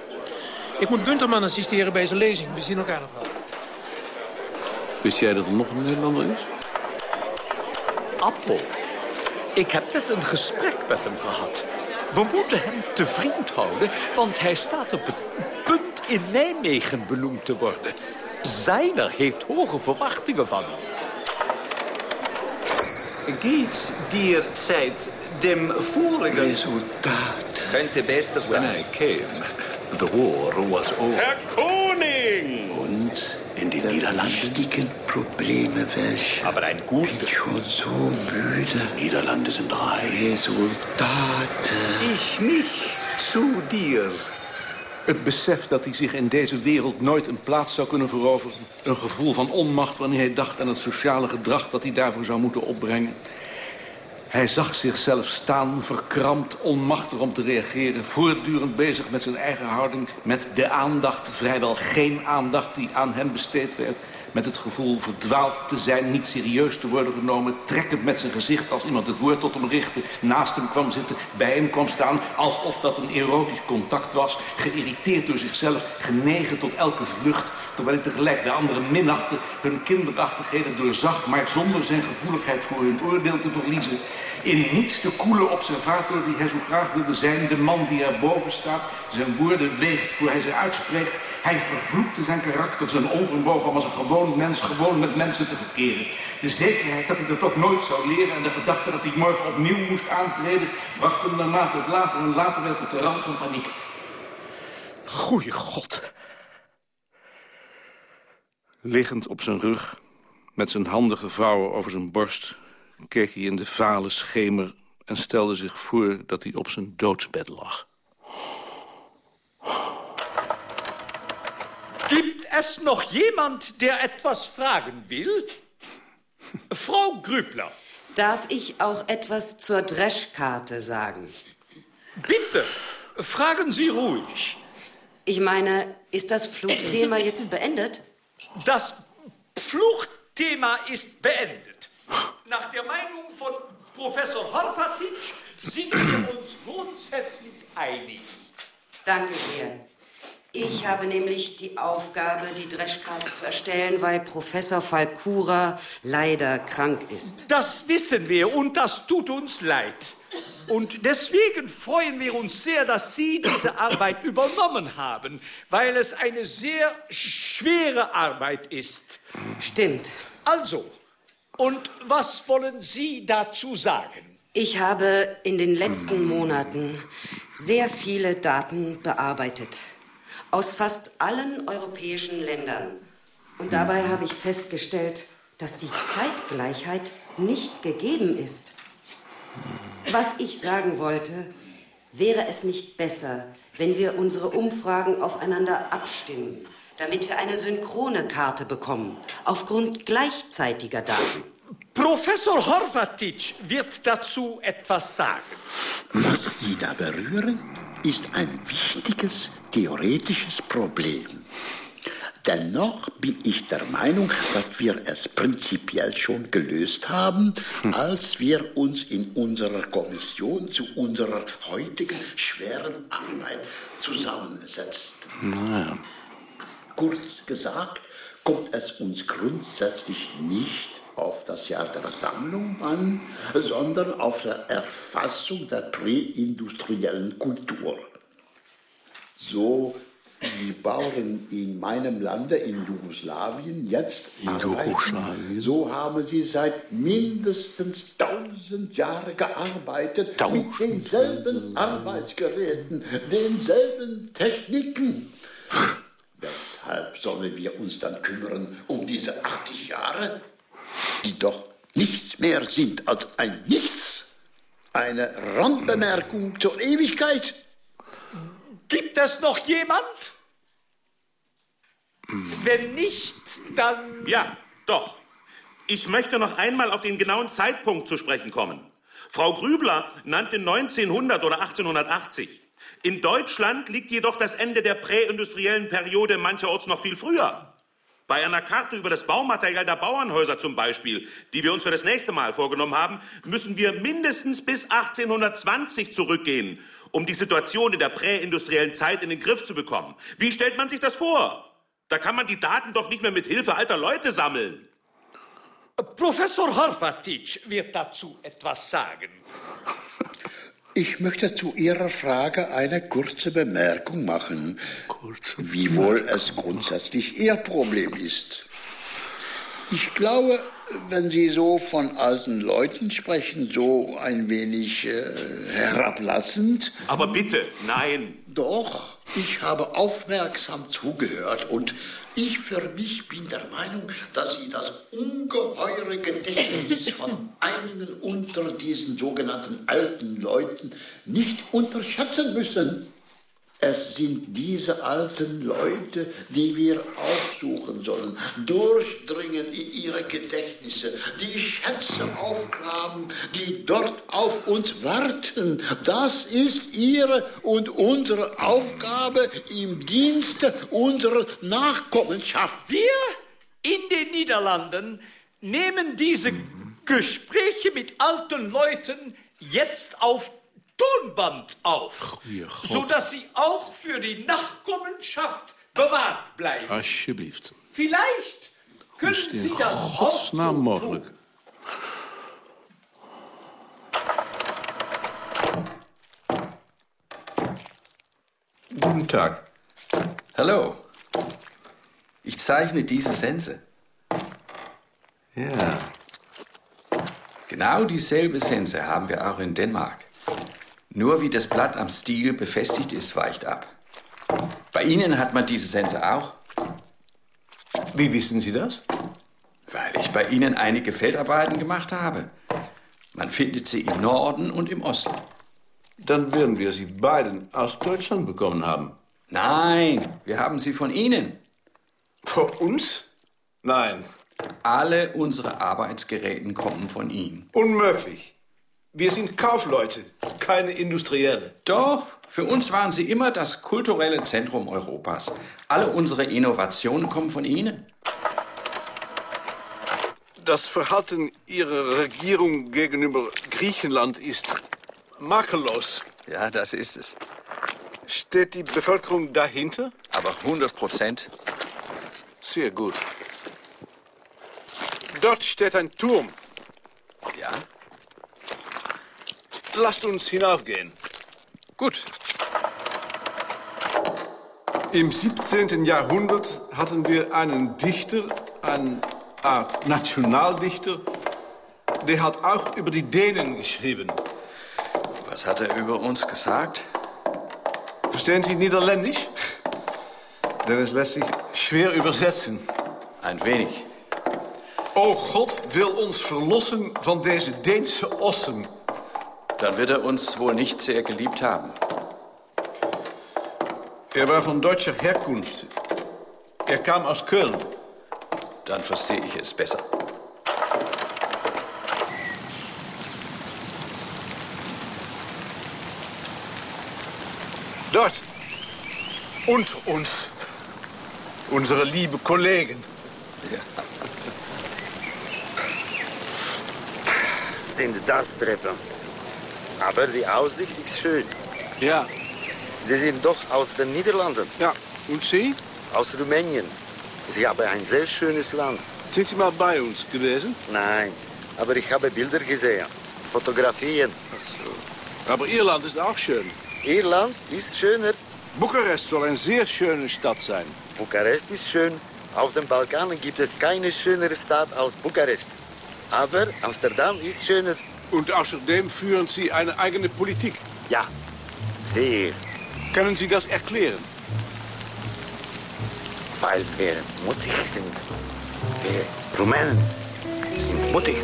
Q: Ik moet Gunterman assisteren bij zijn lezing. We zien elkaar nog wel.
M: Wist jij dat er nog een Nederlander is?
R: Appel. Ik heb net een gesprek met hem gehad. We moeten hem te vriend houden, want hij staat op het punt in Nijmegen benoemd te worden. Zijner heeft hoge verwachtingen van hem.
L: Geht's dir seit dem vorigen...
N: Resultat.
O: Könnte besser
L: When
O: sein.
L: I came, the war was over.
P: Herr Koning!
N: Und
P: in den
N: der
P: Niederlanden.
N: wichtigen Probleme, welche
O: Aber ein guter.
N: bin schon so müde.
P: Niederlande sind reich.
N: Resultate.
L: Ich mich zu dir.
M: Het besef dat hij zich in deze wereld nooit een plaats zou kunnen veroveren. Een gevoel van onmacht wanneer hij dacht aan het sociale gedrag dat hij daarvoor zou moeten opbrengen. Hij zag zichzelf staan, verkrampt, onmachtig om te reageren... voortdurend bezig met zijn eigen houding, met de aandacht... vrijwel geen aandacht die aan hem besteed werd... met het gevoel verdwaald te zijn, niet serieus te worden genomen... trekkend met zijn gezicht als iemand het woord tot hem richtte... naast hem kwam zitten, bij hem kwam staan... alsof dat een erotisch contact was... geïrriteerd door zichzelf, genegen tot elke vlucht... terwijl hij tegelijk de anderen minachtte, hun kinderachtigheden doorzag... maar zonder zijn gevoeligheid voor hun oordeel te verliezen... In niets de koele observator die hij zo graag wilde zijn. De man die erboven staat, zijn woorden weegt voor hij ze uitspreekt. Hij vervloekte zijn karakter, zijn onvermogen als een gewoon mens gewoon met mensen te verkeren. De zekerheid dat hij dat ook nooit zou leren en de gedachte dat hij morgen opnieuw moest aantreden... bracht hem naarmate het later en later werd op de rand van paniek.
R: Goeie god.
M: Liggend op zijn rug, met zijn handen gevouwen over zijn borst... keek hij in de vale schemer en stelde zich voor dat hij op zijn doodsbed lag.
R: Es noch jemand, der etwas fragen will? Frau Grübler.
S: Darf ich auch etwas zur Dreschkarte sagen?
R: Bitte, fragen Sie ruhig.
S: Ich meine, ist das Flugthema jetzt beendet?
R: Das Fluchtthema ist beendet. Nach der Meinung von Professor Horvatic sind wir uns grundsätzlich einig.
S: Danke sehr. Ich habe nämlich die Aufgabe, die Dreschkarte zu erstellen, weil Professor Falkura leider krank ist.
R: Das wissen wir und das tut uns leid. Und deswegen freuen wir uns sehr, dass Sie diese Arbeit übernommen haben, weil es eine sehr schwere Arbeit ist.
S: Stimmt.
R: Also, und was wollen Sie dazu sagen?
S: Ich habe in den letzten Monaten sehr viele Daten bearbeitet. Aus fast allen europäischen Ländern. Und dabei habe ich festgestellt, dass die Zeitgleichheit nicht gegeben ist. Was ich sagen wollte, wäre es nicht besser, wenn wir unsere Umfragen aufeinander abstimmen, damit wir eine synchrone Karte bekommen, aufgrund gleichzeitiger Daten.
R: Professor Horvatic wird dazu etwas sagen.
N: Was Sie da berühren, ist ein wichtiges theoretisches Problem. Dennoch bin ich der Meinung, dass wir es prinzipiell schon gelöst haben, als wir uns in unserer Kommission zu unserer heutigen schweren Arbeit zusammensetzten.
T: Naja.
N: Kurz gesagt, kommt es uns grundsätzlich nicht auf das Jahr der Sammlung an, sondern auf der Erfassung der präindustriellen Kultur. So die Bauern in meinem Lande, in Jugoslawien, jetzt
T: In
N: arbeiten,
T: Jugoslawien?
N: so haben sie seit mindestens tausend Jahren gearbeitet mit denselben Arbeitsgeräten, denselben Techniken. Weshalb sollen wir uns dann kümmern um diese 80 Jahre, die doch nichts mehr sind als ein Nichts, eine Randbemerkung zur Ewigkeit?
R: Gibt es noch jemand? Wenn nicht, dann...
P: Ja, doch. Ich möchte noch einmal auf den genauen Zeitpunkt zu sprechen kommen. Frau Grübler nannte 1900 oder 1880. In Deutschland liegt jedoch das Ende der präindustriellen Periode mancherorts noch viel früher. Bei einer Karte über das Baumaterial der Bauernhäuser zum Beispiel, die wir uns für das nächste Mal vorgenommen haben, müssen wir mindestens bis 1820 zurückgehen, um die Situation in der präindustriellen Zeit in den Griff zu bekommen. Wie stellt man sich das vor? Da kann man die Daten doch nicht mehr mit Hilfe alter Leute sammeln.
R: Professor Horvatic wird dazu etwas sagen.
N: Ich möchte zu Ihrer Frage eine kurze Bemerkung machen, wiewohl es grundsätzlich Ihr Problem ist. Ich glaube, wenn Sie so von alten Leuten sprechen, so ein wenig äh, herablassend.
P: Aber bitte, nein.
N: Doch, ich habe aufmerksam zugehört und ich für mich bin der Meinung, dass Sie das ungeheure Gedächtnis von einigen unter diesen sogenannten alten Leuten nicht unterschätzen müssen. Es sind diese alten Leute, die wir aufsuchen sollen, durchdringen in ihre Gedächtnisse, die Schätze aufgraben, die dort auf uns warten. Das ist ihre und unsere Aufgabe im Dienste unserer Nachkommenschaft.
R: Wir in den Niederlanden nehmen diese Gespräche mit alten Leuten jetzt auf Tonband auf, sodass sie auch für die Nachkommenschaft bewahrt bleiben.
T: Alsjeblieft.
R: Vielleicht können
T: Is het
R: Sie das auch
T: godsnaam mogelijk?
R: tun.
U: Guten Tag. Hallo. Ich zeichne diese Sense.
T: Ja.
U: Genau dieselbe Sense haben wir auch in Dänemark. Nur wie das Blatt am Stiel befestigt ist, weicht ab. Bei Ihnen hat man diese Sense auch. Wie wissen Sie das? Weil ich bei Ihnen einige Feldarbeiten gemacht habe. Man findet sie im Norden und im Osten.
T: Dann werden wir sie beiden aus Deutschland bekommen haben.
U: Nein, wir haben sie von Ihnen.
T: Von uns? Nein.
U: Alle unsere Arbeitsgeräten kommen von Ihnen.
T: Unmöglich. Wir sind Kaufleute, keine Industrielle.
U: Doch, für uns waren Sie immer das kulturelle Zentrum Europas. Alle unsere Innovationen kommen von Ihnen.
T: Das Verhalten Ihrer Regierung gegenüber Griechenland ist makellos.
U: Ja, das ist es.
T: Steht die Bevölkerung dahinter?
U: Aber 100 Prozent.
T: Sehr gut. Dort steht ein Turm.
U: Ja?
T: Lasst uns hinaufgehen.
U: Gut.
T: Im 17. Jahrhundert hatten wir einen Dichter, eine Art Nationaldichter, der hat auch über die Dänen geschrieben.
U: Was hat er über uns gesagt?
T: Verstehen Sie Niederländisch?
M: Dennis lässt sich schwer übersetzen.
U: Ein wenig.
M: O God wil ons verlossen van deze Deense ossen.
U: Dann wird er uns wohl nicht sehr geliebt haben.
M: Er war von deutscher Herkunft. Er kam aus Köln.
U: Dann verstehe ich es besser.
M: Dort. Unter uns. Unsere liebe Kollegen.
V: Sind das Treppen. Aber die Aussicht ist schön.
M: Ja.
V: Sie sind doch aus den Niederlanden.
M: Ja. Und Sie?
V: Aus Rumänien. Sie haben ein sehr schönes Land.
M: Sind Sie mal bei uns gewesen?
V: Nein, aber ich habe Bilder gesehen. Fotografien.
M: Aber Irland ist auch schön.
V: Irland ist schöner.
M: Bukarest soll eine sehr schöne Stadt sein.
V: Bukarest ist schön. Auf den Balkanen gibt es keine schönere Stadt als Bukarest. Aber Amsterdam ist schöner.
M: Und außerdem führen Sie eine eigene Politik.
V: Ja, sehr.
M: Können Sie das erklären?
V: Weil wir mutig sind. Wir Rumänen sind mutig.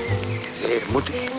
V: Sehr mutig.